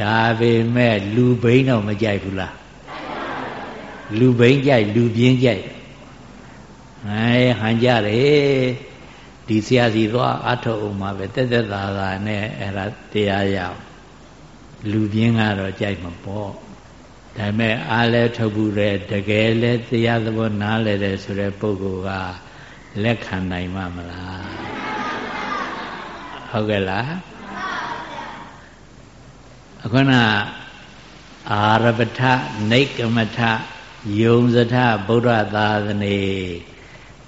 ဒါပေမဲ့လူဘိန်းတော့မကြိုက်ဘူးလားလူဘိန်းကြိုက်လူပြင်းကြိုက်အဲဟန်ကြတယ် ဒီဆရာစီသွားအထုတ်အောင်မှာပဲတက်တက်သာသာနဲ့အဲ့ဒါတရားရအောင်လူပြင်းကတော့ကြိုက်မှာပေါ့ဒါပေမဲ့အားလဲထုတ်ဘူးတဲ့တကယ်လဲတရားသဘောနားလဲတယ်ဆိုတဲ့ပုဂ္ဂိုလ်ကလက်ခံနိုင်မှာမလားဟုတ်ကဲ့လားအခုနအာရပထနေကမထယုံစထဗုဒ္ဓသာသနေ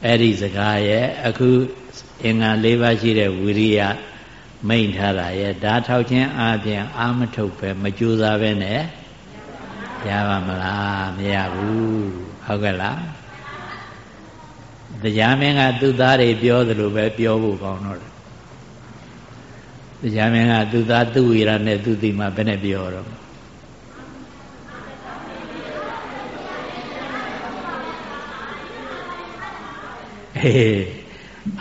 အဲ့ဒီစကားရဲ့အခု အင်္ဂါ၄ပါးရှိတဲ့ဝိရိယမိန့်ထားတာရဲ့ဒါထောက်ခြင်းအပြင်အာမထုတ်ပဲမကြိုးစားပဲနဲ့ရပါမလားမရဘူးဟုတ်ကဲ့လားတရားမင်းကသူသားတွေပြောသလိုပဲပြောဖို့ကောင်းတော့တယ်တရားမင်းကသူသားသူဝိရနဲ့သူတိမှဘယ်နဲ့ပြောတော့ဟေး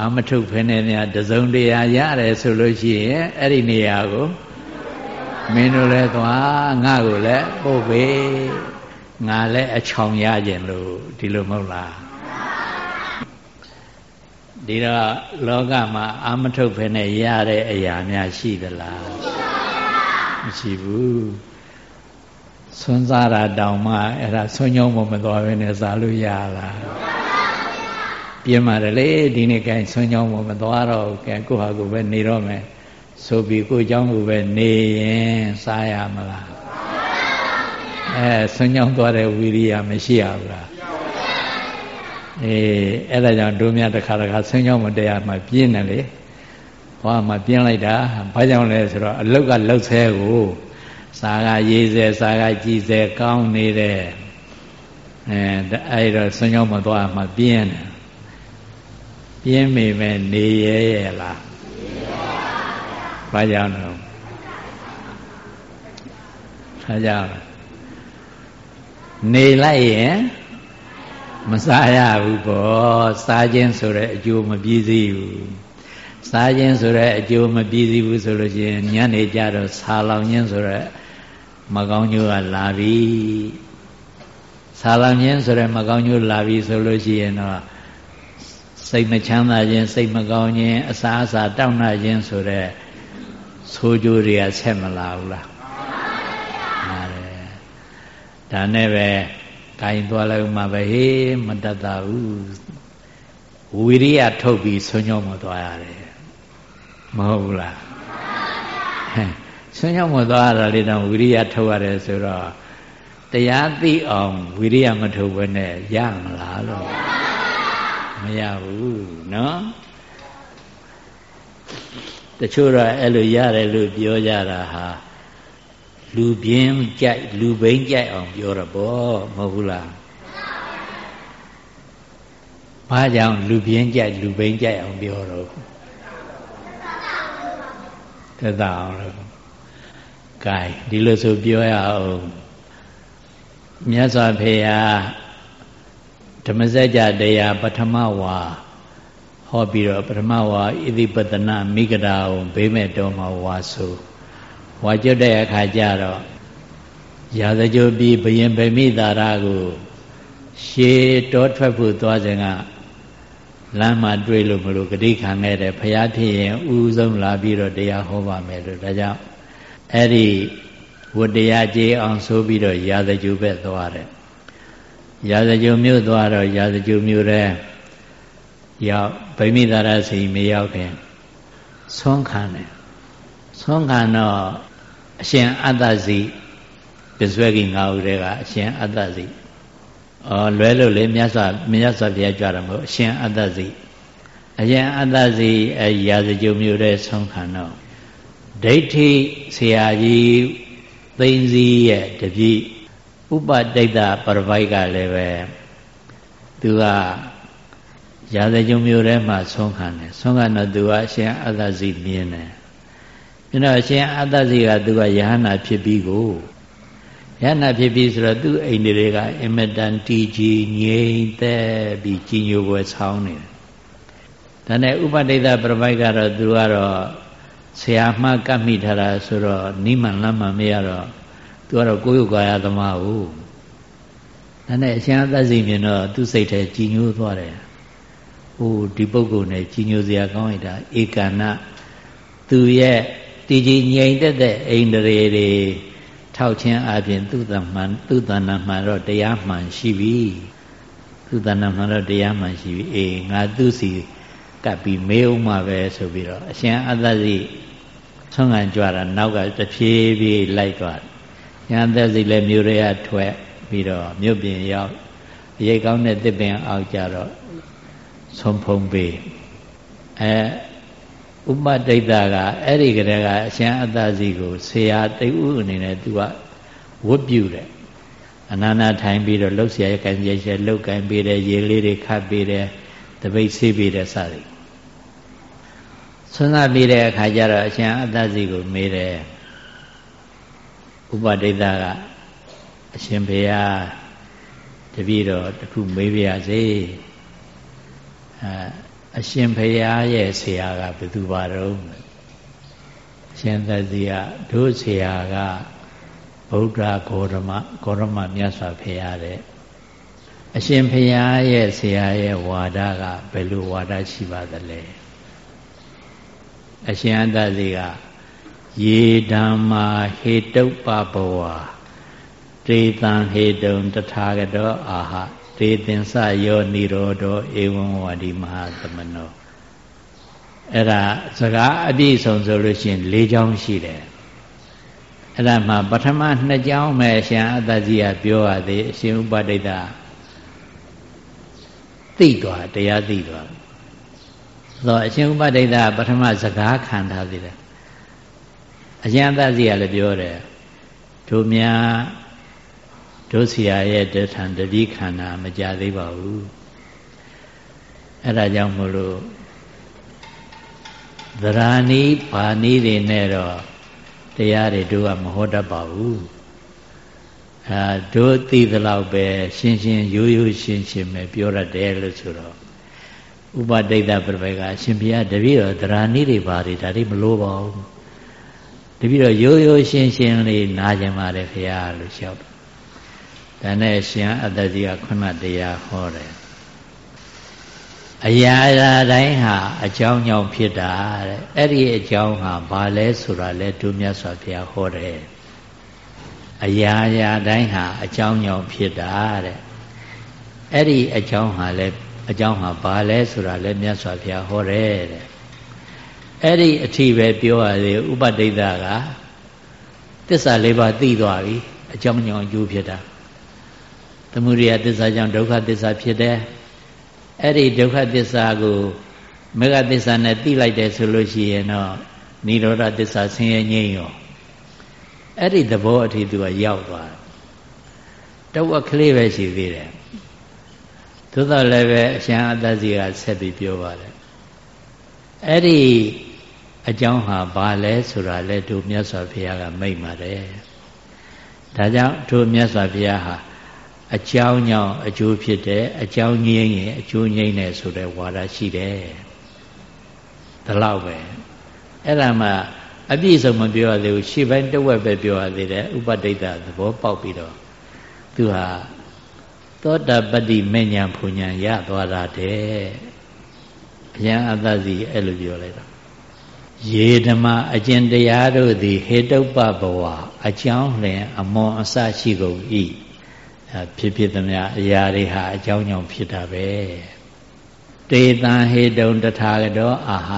အာမထုတ်ဖဲနဲ့များတစုံတရာရတယ်ဆိုလို့ရှိရင်အဲ့ဒီနေရာကိုမင်းတို့လည်းသွားငါ့ကိုလည်းပို့ပေးငါလည်းအချောင်ရကြင်လို့ဒီလိုမဟုတ်လားဒီတော့လောကမှာအာမထုတ်ဖဲနဲ့ရတဲ့အရာများရှိသလားမရှိဘူးဆွန်းစားတာတောင်မှအဲ့ဒါဆွညုံမမသွားဘဲနဲ့စားလို့ရလား ပြင်းပါတယ်လေဒီနေ့ကဲဆွညုံမမသွားတော့ကဲကိုဟာကိုပဲနေတော့မယ်ဆိုပြီးကိုเจ้าကိုပဲနေရင်စားရမလားအဲဆွညောင်းသွားတဲ့ဝီရိယမရှိရဘူးလားအေးအဲ့ဒါကြောင့်တို့များတစ်ခါတစ်ခါဆွညောင်းမတရားမှပြင်းတယ်လေဟောမှပြင်းလိုက်တာဘာကြောင့်လဲဆိုတော့အလုတ်ကလှုပ်ဆဲကိုစာကရေးဆဲစာကကြည်ဆဲကောင်းနေတဲ့အဲအဲ့တော့ဆွညောင်းမသွားမှပြင်းတယ် ပြင်းမိမဲ့နေရဲရဲ့လားဘာကြောင့်လဲဘာကြောင့်လဲနေလိုက်ရင်မစားရဘူးပေါ့စားခြင်းဆိုတဲ့အကျိုးမပြည့်စည်ဘူးစားခြင်းဆိုတဲ့အကျိုးမပြည့်စည်ဘူးဆိုလို့ရှိရင်ညနေကြတော့ဆာလောင်ခြင်းဆိုတဲ့မကောင်းကျိုးကလာပြီဆာလောင်ခြင်းဆိုတဲ့မကောင်းကျိုးလာပြီဆိုလို့ရှိရင်တော့ စိတ်မချမ်းသာခြင်းစိတ်မကောင်းခြင်းအစာအစာတောင့်တခြင်းဆိုတဲ့ဆိုးကျိုးတွေကဆက်မလာဘူးလားမှန်တယ်ဒါနဲ့ပဲကိုင်သွားလိုက်မှပဲဟေးမတတ်တာဘူးဝီရိယထုတ်ပြီးဆွညောမသွားရတယ်မဟုတ်ဘူးလားဆွညောမသွားရတာလေတော့ဝီရိယထုတ်ရတယ်ဆိုတော့တရားသိအောင်ဝီရိယမထုတ်ဘဲနဲ့ရမလားလို့ မရဘူးเนาะတချို့တော့အဲ့လိုရတယ်လို့ပြောကြတာဟာလူပြင်းကြိုက်လူဘိန်းကြိုက်အောင်ပြောတော့ဗောမဟုတ်ဘူးလားဘာကြောင့်လူပြင်းကြိုက်လူဘိန်းကြိုက်အောင်ပြောတော့သက်သာအောင်လို့ကဲဒီလိုဆိုပြောရအောင်မြတ်စွာဘုရား ဓမ္မစကြာတရားပထမဝါဟောပြီးတော့ပထမဝါဣတိပတနာမိဂရာကိုဘေးမဲ့တော်မှာဝါဆိုဝါကျွတ်တဲ့အခါကျတော့ရာဇကြိုပြီးဘယင်ဗမိတာရကိုရှေတောထွက်ဖို့သွားခြင်းကလမ်းမှာတွေ့လို့မလို့ဂတိခံခဲ့တယ်ဖရာဖြစ်ရင်ဥဆုံးလာပြီးတော့တရားဟောပါမယ်လို့ဒါကြောင့်အဲ့ဒီဝတ္တရားကြေးအောင်ဆိုပြီးတော့ရာဇကြိုပဲသွားတယ် ရာဇကြိုမြို့သွားတော့ရာဇကြိုမြို့တဲ့ရောက်ဗိမိသာရစီမရောက်ခင်ဆုံးခံတယ်ဆုံးခံတော့အရှင်အတ္တစီပစ္စဝေကိငါးဦးတွေကအရှင်အတ္တစီအော်လွဲလို့လေမြတ်စွာမြတ်စွာဘုရားကြွတာမဟုတ်အရှင်အတ္တစီအရှင်အတ္တစီအရာဇကြုံမျိုးတဲ့ဆုံးခံတော့ဒိဋ္ဌိဆရာကြီးသိန်းစည်းရဲ့တပည့် ဥပတိတ်တပရပိုက်ကလည်းပဲသူကရာဇကြုံမျိုးထဲမှာဆုံးခံတယ်ဆုံးခံတော့သူကအရှင်အတ္တစီမြင်တယ်ပြီးတော့အရှင်အတ္တစီကသူကယဟနာဖြစ်ပြီးကိုယဟနာဖြစ်ပြီးဆိုတော့သူ့အိမ်တွေကအင်မတန်တီကြီးငြိမ်သက်ပြီးကြီးညိုပွဲဆောင်းနေတယ်ဒါနဲ့ဥပတိတ်တပရပိုက်ကတော့သူကတော့ဆရာမှကပ်မိထားတာဆိုတော့နိမန်လမ်းမှမရတော့ သူကတော့ကိုယ်ရုပ်ကာယသမားကိုဒါနဲ့အရှင်အသက်စီမြင်တော့သူ့စိတ်ထဲကြည်ညိုသွားတယ်ဟိုဒီပုဂ္ဂိုလ်နဲ့ကြည်ညိုစရာကောင်းလိုက်တာဧကန္နသူရဲ့တည်ကြည်ငြိမ်သက်တဲ့အိန္ဒြေတွေထောက်ခြင်းအပြင်သူ့တမှန်သူ့တဏ္ဍမှန်တော့တရားမှန်ရှိပြီသူ့တဏ္ဍမှန်တော့တရားမှန်ရှိပြီအေးငါသူ့စီကပ်ပြီးမေးအောင်မှာပဲဆိုပြီးတော့အရှင်အတ္တစီဆုံးခံကြွတာနောက်ကတဖြည်းဖြည်းလိုက်သွားတယ် ညာသက်စီလည်းမြို့ရဲထွက်ပြီးတော့မြို့ပြင်ရောက်ရိတ်ကောင်းတဲ့တစ်ပင်အောက်ကြတော့ဆုံးဖုံးပေးအဲဥပဒိတ်တာကအဲ့ဒီကလေးကအရှင်အတ္တစီကိုဆရာတိတ်ဥအနေနဲ့သူကဝတ်ပြုတယ်အနာနာထိုင်ပြီးတော့လှုပ်ရှားကန်ကြဲရှဲလှုပ်ကန်ပေးတယ်ရေလေးတွေခတ်ပေးတယ်တပိတ်ဆေးပေးတယ်စသည်ဆွမ်းသာပြီးတဲ့အခါကျတော့အရှင်အတ္တစီကိုမေးတယ် ဥပဒိတာကအရှင်ဘုရားတပည့်တော်တခုမေးပြရစေအအရှင်ဘုရားရဲ့ဆရာကဘယ်သူပါတော့အရှင်သတိကတို့ဆရာကဗုဒ္ဓဂေါရမဂေါရမမြတ်စွာဘုရားတဲ့အရှင်ဘုရားရဲ့ဆရာရဲ့ဝါဒကဘယ်လိုဝါဒရှိပါသလဲအရှင်အတ္တစီက ယေဓမ္မာဟေတုပ္ပဘဝတေတံဟေတုံတထာဂတောအာဟတေသင်္စယောနိရောဓောဧဝံဝါဒီမဟာသမနောအဲ့ဒါစကားအပြည့်စုံဆိုလို့ရှိရင်၄ချောင်းရှိတယ်အဲ့ဒါမှာပထမနှစ်ချောင်းပဲရှင်အတ္တကြီးကပြောရသေးအရှင်ဥပဒိတသိသွားတရားသိသွားသောအရှင်ဥပဒိတပထမစကားခံထားသေးတယ် အရှင်အတ္တကြီးကလည်းပြောတယ်တို့များတို့ဆရာရဲ့တထံတတိခန္ဓာမကြသေးပါဘူးအဲ့ဒါကြောင့်မို့လို့သရာနီးဘာနီးတွေနဲ့တော့တရားတွေတို့ကမဟောတတ်ပါဘူးအာတို့သိသလောက်ပဲရှင်းရှင်းရိုးရိုးရှင်းရှင်းပဲပြောရတယ်လို့ဆိုတော့ဥပဒိတ်ပြပကအရှင်ဘုရားတပည့်တော်သရာနီးတွေဘာတွေဒါတွေမလို့ပါဘူး တပည့်တော်ရိုးရိုးရှင်းရှင်းလေးနားကြပါလေခင်ဗျာလို့လျှောက်ဒါနဲ့ရှင်အတ္တကြီးကခုနတရားဟောတယ်အရာရာတိုင်းဟာအကြောင်းကြောင့်ဖြစ်တာတဲ့အဲ့ဒီအကြောင်းဟာဘာလဲဆိုတာလဲဒုမြတ်စွာဘုရားဟောတယ်အရာရာတိုင်းဟာအကြောင်းကြောင့်ဖြစ်တာတဲ့အဲ့ဒီအကြောင်းဟာလဲအကြောင်းဟာဘာလဲဆိုတာလဲမြတ်စွာဘုရားဟောတယ်တဲ့ အဲ့ဒီအထီပဲပြောရသေးဥပဒိတကသစ္စာလေးပါးသိသွားပြီအကြောင်းကြောင့်အကျိုးဖြစ်တာသမုဒိယသစ္စာကြောင့်ဒုက္ခသစ္စာဖြစ်တယ်အဲ့ဒီဒုက္ခသစ္စာကိုမေဃသစ္စာနဲ့သိလိုက်တယ်ဆိုလို့ရှိရင်တော့និရောဓသစ္စာဆင်းရဲငြိမ်းရောအဲ့ဒီသဘောအထိသူကရောက်သွားတယ်တဝက်ကလေးပဲရှိသေးတယ်သို့တော်လည်းပဲအရှင်အတ္တစီကဆက်ပြီးပြောပါတယ်အဲ့ဒီ အကြောင်းဟာဘာလဲဆိုတာလဲတို့မြတ်စွာဘုရားကမိတ်ပါတယ်ဒါကြောင့်တို့မြတ်စွာဘုရားဟာအကြောင်းကြောင့်အကျိုးဖြစ်တယ်အကြောင်းငြိမ်းရင်အကျိုးငြိမ်းတယ်ဆိုတဲ့ဝါဒရှိတယ်ဒါလောက်ပဲအဲ့ဒါမှအပြည့်စုံမပြောရသေးဘူးရှေ့ပိုင်းတဝက်ပဲပြောရသေးတယ်ဥပဒိတ်သဘောပေါက်ပြီးတော့သူဟာသောတာပတ္တိမဉ္ဇဉ်ဖူညာရသွားတာတဲ့အယံအတ္တစီအဲ့လိုပြောလိုက်တော့ ယေဓမ္မအကျင့်တရားတို့သည်ဟေတုပ္ပဘဝအကြောင်းလင်အမွန်အစရှိကုန်၏ဖြစ်ဖြစ်သမျှအရာတွေဟာအကြောင်းကြောင့်ဖြစ်တာပဲတေတံဟေတုံတထာဂတောအာဟ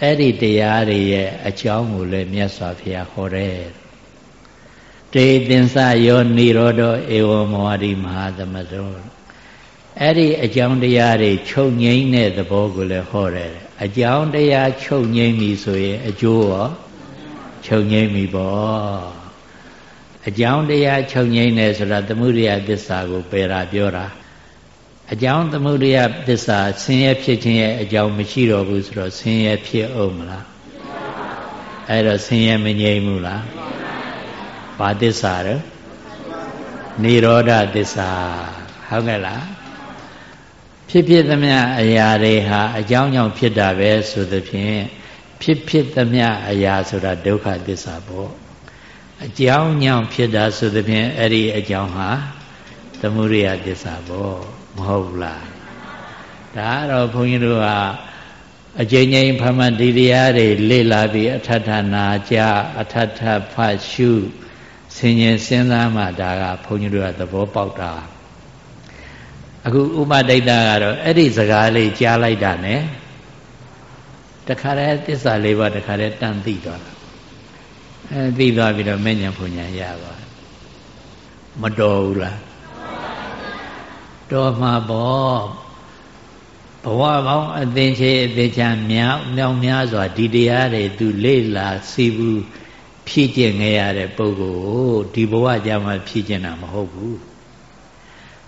အဲ့ဒီတရားတွေရဲ့အကြောင်းကိုလည်းမြတ်စွာဘုရားဟောတယ်တေသင်္စယောនិရောဓဧဝမောရိမဟာသမတောအဲ့ဒီအကြောင်းတရားတွေချုပ်ငိမ့်တဲ့သဘောကိုလည်းဟောတယ် အကြောင်းတရားချုပ်ငိမ့်ပြီဆိုရင်အကျိုးရောချုပ်ငိမ့်ပြီပေါ့အကြောင်းတရားချုပ်ငိမ့်တယ်ဆိုတာသမုဒိယသစ္စာကိုပယ်တာပြောတာအကြောင်းသမုဒိယသစ္စာဆင်းရဲဖြစ်ခြင်းရဲ့အကြောင်းမရှိတော့ဘူးဆိုတော့ဆင်းရဲဖြစ်အောင်မလားအဲ့တော့ဆင်းရဲမငြိမ်းဘူးလားဘာသစ္စာတော့និရောဓသစ္စာဟုတ်ကဲ့လား ဖြစ်ဖြစ်သမျှအရာတွေဟာအကြောင်းကြောင့်ဖြစ်တာပဲဆိုသဖြင့်ဖြစ်ဖြစ်သမျှအရာဆိုတာဒုက္ခသစ္စာပေါ့အကြောင်းကြောင့်ဖြစ်တာဆိုသဖြင့်အဲ့ဒီအကြောင်းဟာသမုဒိယသစ္စာပေါ့မဟုတ်ဘူးလားဒါကတော့ဘုန်းကြီးတို့ကအကျဉ်းချင်းဖမဒီတရားတွေလေ့လာပြီးအထထနာကြအထထဖတ်ရှုဆင်ញင်စဉ်းစားမှဒါကဘုန်းကြီးတို့ကသဘောပေါက်တာ အခုဥပဒိတ်တာကတော့အဲ့ဒီစကားလေးကြားလိုက်တာ ਨੇ တခါတည်းသစ္စာလေးပါးတခါတည်းတန်သိသွားတာအဲသိသွားပြီးတော့မဉ္ဇဉ်ဖွညာရသွားမတော်ဘူးလားတော်မှာပေါ့ဘဝပေါင်းအသင်ချေအသေးချာမြောက်မြောက်များစွာဒီတရားတွေသူလေ့လာစီဘူးဖြည့်ကျင့်ခဲ့ရတဲ့ပုဂ္ဂိုလ်ဒီဘဝကြမှာဖြည့်ကျင့်တာမဟုတ်ဘူး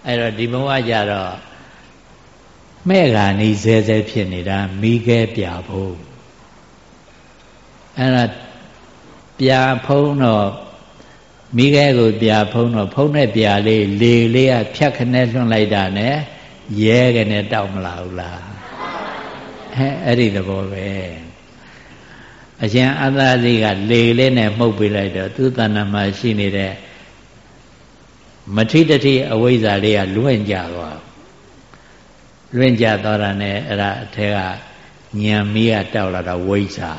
အဲ့တော့ဒီဘဝကြတော့မဲ့ကနီးဆဲဆဲဖြစ်နေတာမိခဲပြဖို့အဲ့ဒါပြဖုံးတော့မိခဲကိုပြဖုံးတော့ဖုံးတဲ့ပြလေးလေလေးကဖြတ်ခနဲ့လွှင့်လိုက်တာနဲ့ရဲကနေတောက်မလာဘူးလားအဲအဲ့ဒီသဘောပဲအရှင်အသာစီကလေလေးနဲ့မှုတ်ပေးလိုက်တော့သူ့တဏ္ဍမှာရှိနေတဲ့ မထိတထိအဝိဇ္ဇာလေးကလွင့်ကြသွားလွင့်ကြသွားတာနဲ့အဲ့ဒါအထက်ကညံမီးကတောက်လာတော့ဝိဇ္ဇာ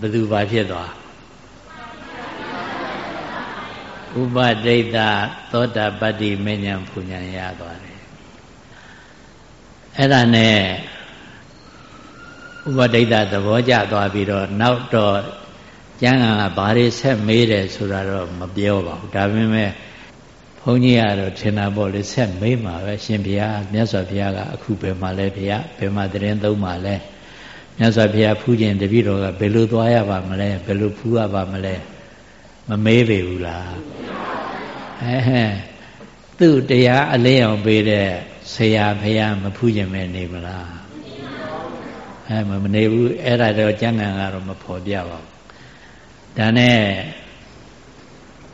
ဘယ်သူဘာဖြစ်သွားဥပဒိတသောတာပတ္တိမဉ္ဇဉ်ပူညာရသွားတယ်အဲ့ဒါနဲ့ဥပဒိတသဘောကျသွားပြီးတော့နောက်တော့ ကျမ်းဂန်ကဘာတွေဆက်မေးတယ်ဆိုတာတော့မပြောပါဘူးဒါပေမဲ့ဘုန်းကြီးကတော့ထင်တာပေါ့လေဆက်မေးမှာပဲရှင်ဘုရားမြတ်စွာဘုရားကအခုဘယ်မှာလဲဘုရားဘယ်မှာတရင်သုံးမှာလဲမြတ်စွာဘုရားဖူးခြင်းတပည့်တော်ကဘယ်လိုသွားရပါမလဲဘယ်လိုဖူးရပါမလဲမမေးပေဘူးလားအဲဟဲ့သူ့တရားအလင်းအောင်ပေးတဲ့ဆရာဘုရားမဖူးခြင်းပဲနေမလားအဲမနေဘူးအဲ့ဒါတော့ကျမ်းဂန်ကတော့မဖော်ပြပါဘူး ဒါနဲ့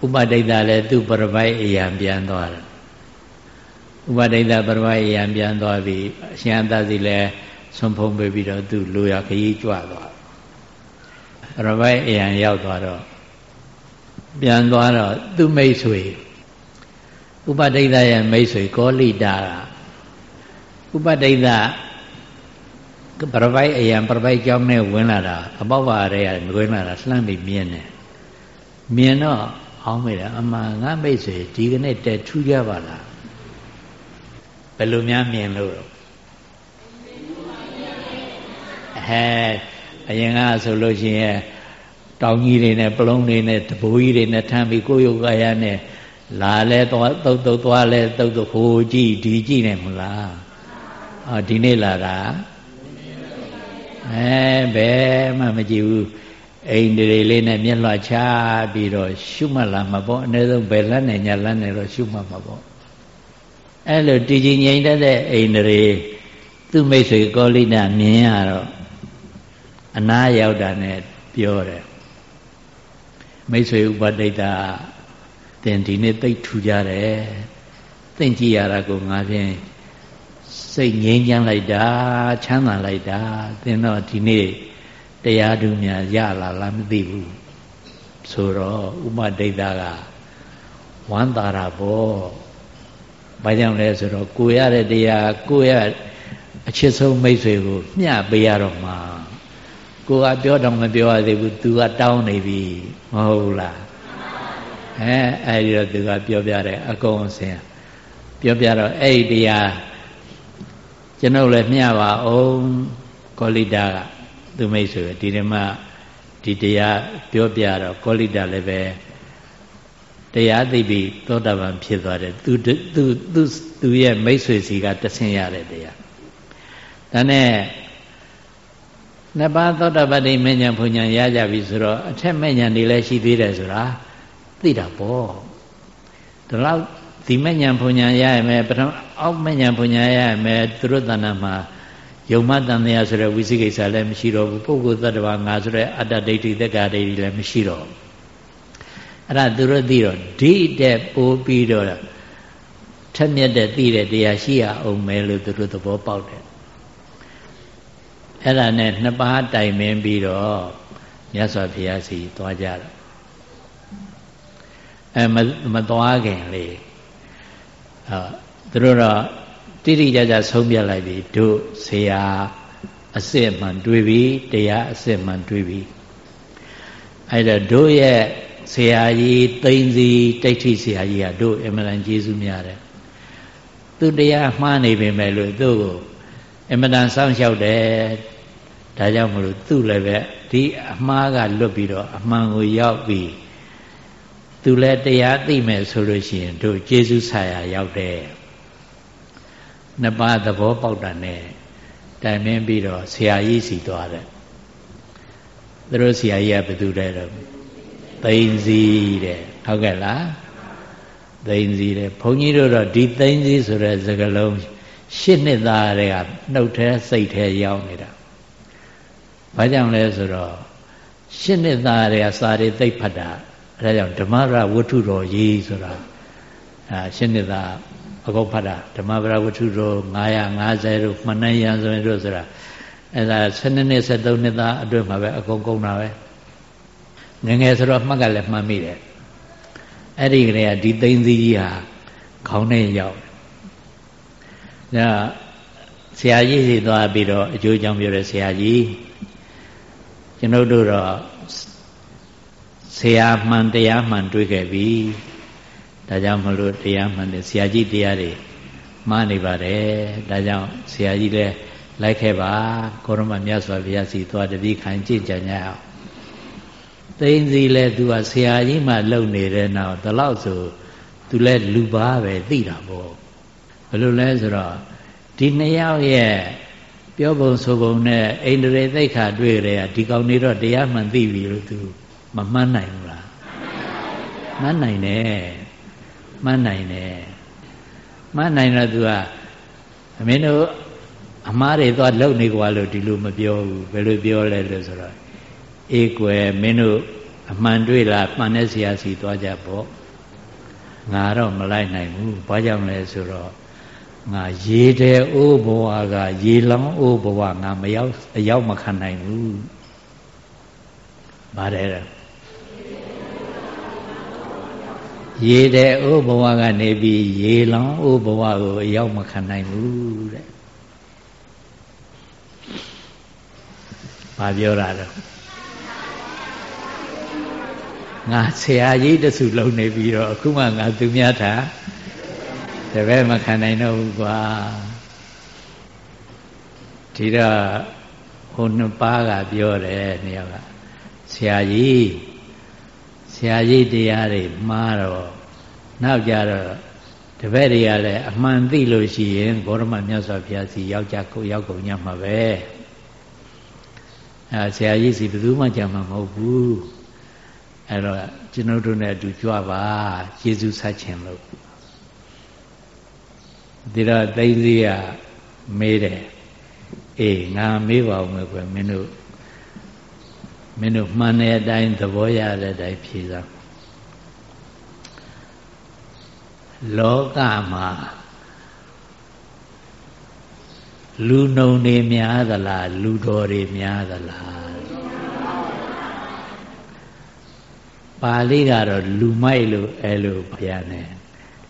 ဥပဒိတလည်းသူ့ပရပိုက်အယံပြန်သွားတယ်ဥပဒိတပရပိုက်အယံပြန်သွားပြီးအရှင်အသစီလည်းဆုံးဖုံးပေးပြီးတော့သူ့လိုရခရီးကြွသွားပရပိုက်အယံရောက်သွားတော့ပြန်သွားတော့သူ့မိတ်ဆွေဥပဒိတရဲ့မိတ်ဆွေကောလိတာကဥပဒိတ ပရပိုက်အယံပရပိုက်ကြောင်းနဲ့ဝင်လာတာအပေါက်ပါရဲဝင်လာတာလှမ်းပြီးမြင်တယ်မြင်တော့အောင်းမိတယ်အမှန်ငါမိတ်ဆွေဒီကနေ့တက်ထူးကြပါလားဘယ်လိုများမြင်လို့ဟဲအရင်ကဆိုလို့ရှိရင်တောင်ကြီးတွေနဲ့ပလုံးတွေနဲ့တဘိုးကြီးတွေနဲ့ထမ်းပြီးကိုယုတ်ကာယနဲ့လာလဲသွားတုတ်တုတ်သွားလဲတုတ်တုတ်ဟိုကြည့်ဒီကြည့်နေမလားအော်ဒီနေ့လာတာ အဲဘယ်မှမကြည့်ဘူးအိန္ဒြေလေးနဲ့မျက်လွှာချပြီးတော့ရှုမှတ်လာမှာပေါ့အနည်းဆုံးဘယ်လက်နဲ့ညာလက်နဲ့တော့ရှုမှတ်မှာပေါ့အဲ့လိုတည်ကြည်ငြိမ်တတ်တဲ့အိန္ဒြေသူ့မိတ်ဆွေကောလိနာမြင်ရတော့အနာရောက်တာနဲ့ပြောတယ်မိတ်ဆွေဥပဒိတာတင်ဒီနေ့သိထူကြတယ်သိကြည့်ရတာကိုငါဖြင့် စိတ်ငြိမ်းချမ်းလိုက်တာချမ်းသာလိုက်တာသင်တော့ဒီနေ့တရားဓုများရလာလားမသိဘူးဆိုတော့ဥပဒိတာကဝမ်းသာတာပေါ့ဘာကြောင့်လဲဆိုတော့ကိုရတဲ့တရားကိုရအချစ်ဆုံးမိတ်ဆွေကိုမျှပေးရတော့မှာကိုကပြောတော့မပြောရသေးဘူး तू ကတောင်းနေပြီမဟုတ်လားအဲအဲဒီတော့ तू ကပြောပြတယ်အကုန်အစင်ပြောပြတော့အဲ့ဒီတရား ကျွန်ုပ်လည်းမျှပါအောင်ကောလိတာကသူမိတ်ဆွေဒီဓမ္မဒီတရားပြောပြတော့ကောလိတာလည်းပဲတရားသိပြီးသောတာပန်ဖြစ်သွားတယ်သူသူသူသူရဲ့မိတ်ဆွေစီကတဆင်းရတဲ့တရားဒါနဲ့နှစ်ပါးသောတာပတ္တိမဉ္ဇဉ်ဘုံဉ္ဇဉ်ရကြပြီဆိုတော့အထက်မဉ္ဇဉ်တွေလည်းရှိသေးတယ်ဆိုတာသိတာပေါ့ဒီလောက် ဒီမဉ္ဇဉ်ဘုံဉ္ဇဉ်ရရမယ်ပထမအောက်မဉ္ဇဉ်ဘုံဉ္ဇဉ်ရရမယ်သူတို့တဏ္ဍာမှာယုံမတန်တရားဆိုတဲ့ဝိသိကိစ္စလည်းမရှိတော့ဘူးပုဂ္ဂိုလ်သတ္တဝါငါဆိုတဲ့အတ္တဒိဋ္ဌိသက္ကာဒိဋ္ဌိလည်းမရှိတော့ဘူးအဲ့ဒါသူတို့သိတော့ဒီတဲ့ပိုးပြီးတော့ထက်မြက်တဲ့သိတဲ့တရားရှိရအောင်မယ်လို့သူတို့သဘောပေါက်တယ်အဲ့ဒါနဲ့နှစ်ပါးတိုင်ပင်ပြီးတော့မြတ်စွာဘုရားစီသွားကြတော့အဲမသွားခင်လေ အဲသူတို့တော့တိတိကျကျဆုံးပြလိုက်ပြီတို့ဆရာအစစ်မှန်တွေးပြီတရားအစစ်မှန်တွေးပြီအဲ့တော့တို့ရဲ့ဆရာကြီးသိမ့်စီတိဋ္ဌိဆရာကြီးကတို့အမှန်တန်ကျေးဇူးများတယ်သူတရားမှားနေပေမဲ့လို့သူ့ကိုအမှန်တန်စောင့်ရှောက်တယ်ဒါကြောင့်မလို့သူ့လည်းပဲဒီအမှားကလွတ်ပြီးတော့အမှန်ကိုရောက်ပြီး သူလည်းတရားသိမယ်ဆိုလို့ရှိရင်တို့ကျေးဇူးဆရာရောက်တယ်နှစ်ပါးသဘောပေါက်တာနဲ့တိုင်မင်းပြီးတော့ဆရာကြီးစီသွားတယ်သူတို့ဆရာကြီးကဘယ်သူလဲတော့သိမ့်စီတဲ့ဟုတ်ကဲ့လားသိမ့်စီတဲ့ဘုန်းကြီးတို့တော့ဒီသိမ့်စီဆိုတဲ့စကားလုံးရှစ်နှစ်သားတွေကနှုတ်ထဲစိတ်ထဲရောက်နေတာဘာကြောင့်လဲဆိုတော့ရှစ်နှစ်သားတွေကစာတွေသိပ်ဖတ်တာအဲ ဒါကြောင့်ဓမ္မရဝတ္ထုတော်ရေးဆိုတာအာရှစ်နှစ်သားအကုန်ဖတ်တာဓမ္မပရဝတ္ထုတော်950တို့မှန်နိုင်ရန်ဆိုရင်တို့ဆိုတာအဲဒါ12နှစ်13နှစ်သားအတွင်းမှာပဲအကုန်ကုန်တာပဲငငယ်ဆိုတော့မှတ်ကလည်းမှန်မိတယ်အဲ့ဒီကလေးကဒီသိန်းစည်းကြီးဟာခေါင်းနဲ့ရောက်ဒါဆရာကြီးစီသွားပြီးတော့အကျိုးကြောင့်ပြောတဲ့ဆရာကြီးကျွန်ုပ်တို့တော့ ဆရာမှန်တရားမှန်တွေ့ခဲ့ပြီဒါကြောင့်မလို့တရားမှန်တယ်ဆရာကြီးတရားတွေမှားနေပါတယ်ဒါကြောင့်ဆရာကြီးလည်းလိုက်ခဲ့ပါကိုရမမြတ်စွာဘုရားစီသွားတပည့်ခံကြင်ကြညအောင်သိင်းစီလဲသူကဆရာကြီးမှလုံနေတဲ့နောက်ဒီလောက်ဆိုသူလဲလူပါပဲသိတာပေါ့ဘယ်လိုလဲဆိုတော့ဒီနှစ်ယောက်ရဲ့ပြောပုံဆိုပုံနဲ့အိန္ဒြေသိက္ခာတွေ့ကြတယ်ဒီကောင်နေတော့တရားမှန်သိပြီလို့သူ မမှန်းနိုင်ဘူးလားမှန်းနိုင်တယ်မှန်းနိုင်တယ်မှန်းနိုင်တော့သူကအမင်းတို့အမားတွေသွားလုံနေကွာလို့ဒီလိုမပြောဘူးဘယ်လိုပြောလဲလို့ဆိုတော့အေးကွယ်မင်းတို့အမှန်တွေ့လားမှန်တဲ့ဆရာစီသွားကြပေါ့ငါတော့မလိုက်နိုင်ဘူးဘာကြောင့်လဲဆိုတော့ငါရေတဲ့အိုးဘဝကရေလောင်းအိုးဘဝငါမရောက်အရောက်မခံနိုင်ဘူးပါတယ် ရေတဲ့အိုးဘဝကနေပြီးရေလောင်းအိုးဘဝကိုအရောက်မခံနိုင်ဘူးတဲ့ဘာပြောတာတော့ငါဆရာကြီးတစုလုံနေပြီးတော့အခုမှငါသူများထားတပည့်မခံနိုင်တော့ဘူးကွာဒီတော့ဟိုနှစ်ပါးကပြောတယ်နှစ်ယောက်ကဆရာကြီး ဆရာကြီးတရားတွေမှားတော့နောက်ကြတော့တပည့်တွေကလည်းအမှန်သိလို့ရှိရင်ဂေါရမမြတ်စွာဘုရားစီရောက်ကြကိုရောက်ကုန်ညမှာပဲအဲဆရာကြီးစီဘယ်သူမှကြမှာမဟုတ်ဘူးအဲ့တော့ကျွန်ုပ်တို့နဲ့အတူကြွပါယေရှုဆက်ခြင်းလို့ဒီတော့သိသိကမေးတယ်အေးငါမေးပါဦးမယ်ကွယ်မင်းတို့ မင်းတို့မှန်တဲ့အတိုင်းသဘောရတဲ့အတိုင်းဖြေစားလောကမှာလူနှုံတွေများသလားလူတော်တွေများသလားပါဠိကတော့လူမိုက်လို့အဲလိုဘုရားနဲ့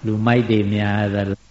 လူမိုက်တွေများသလား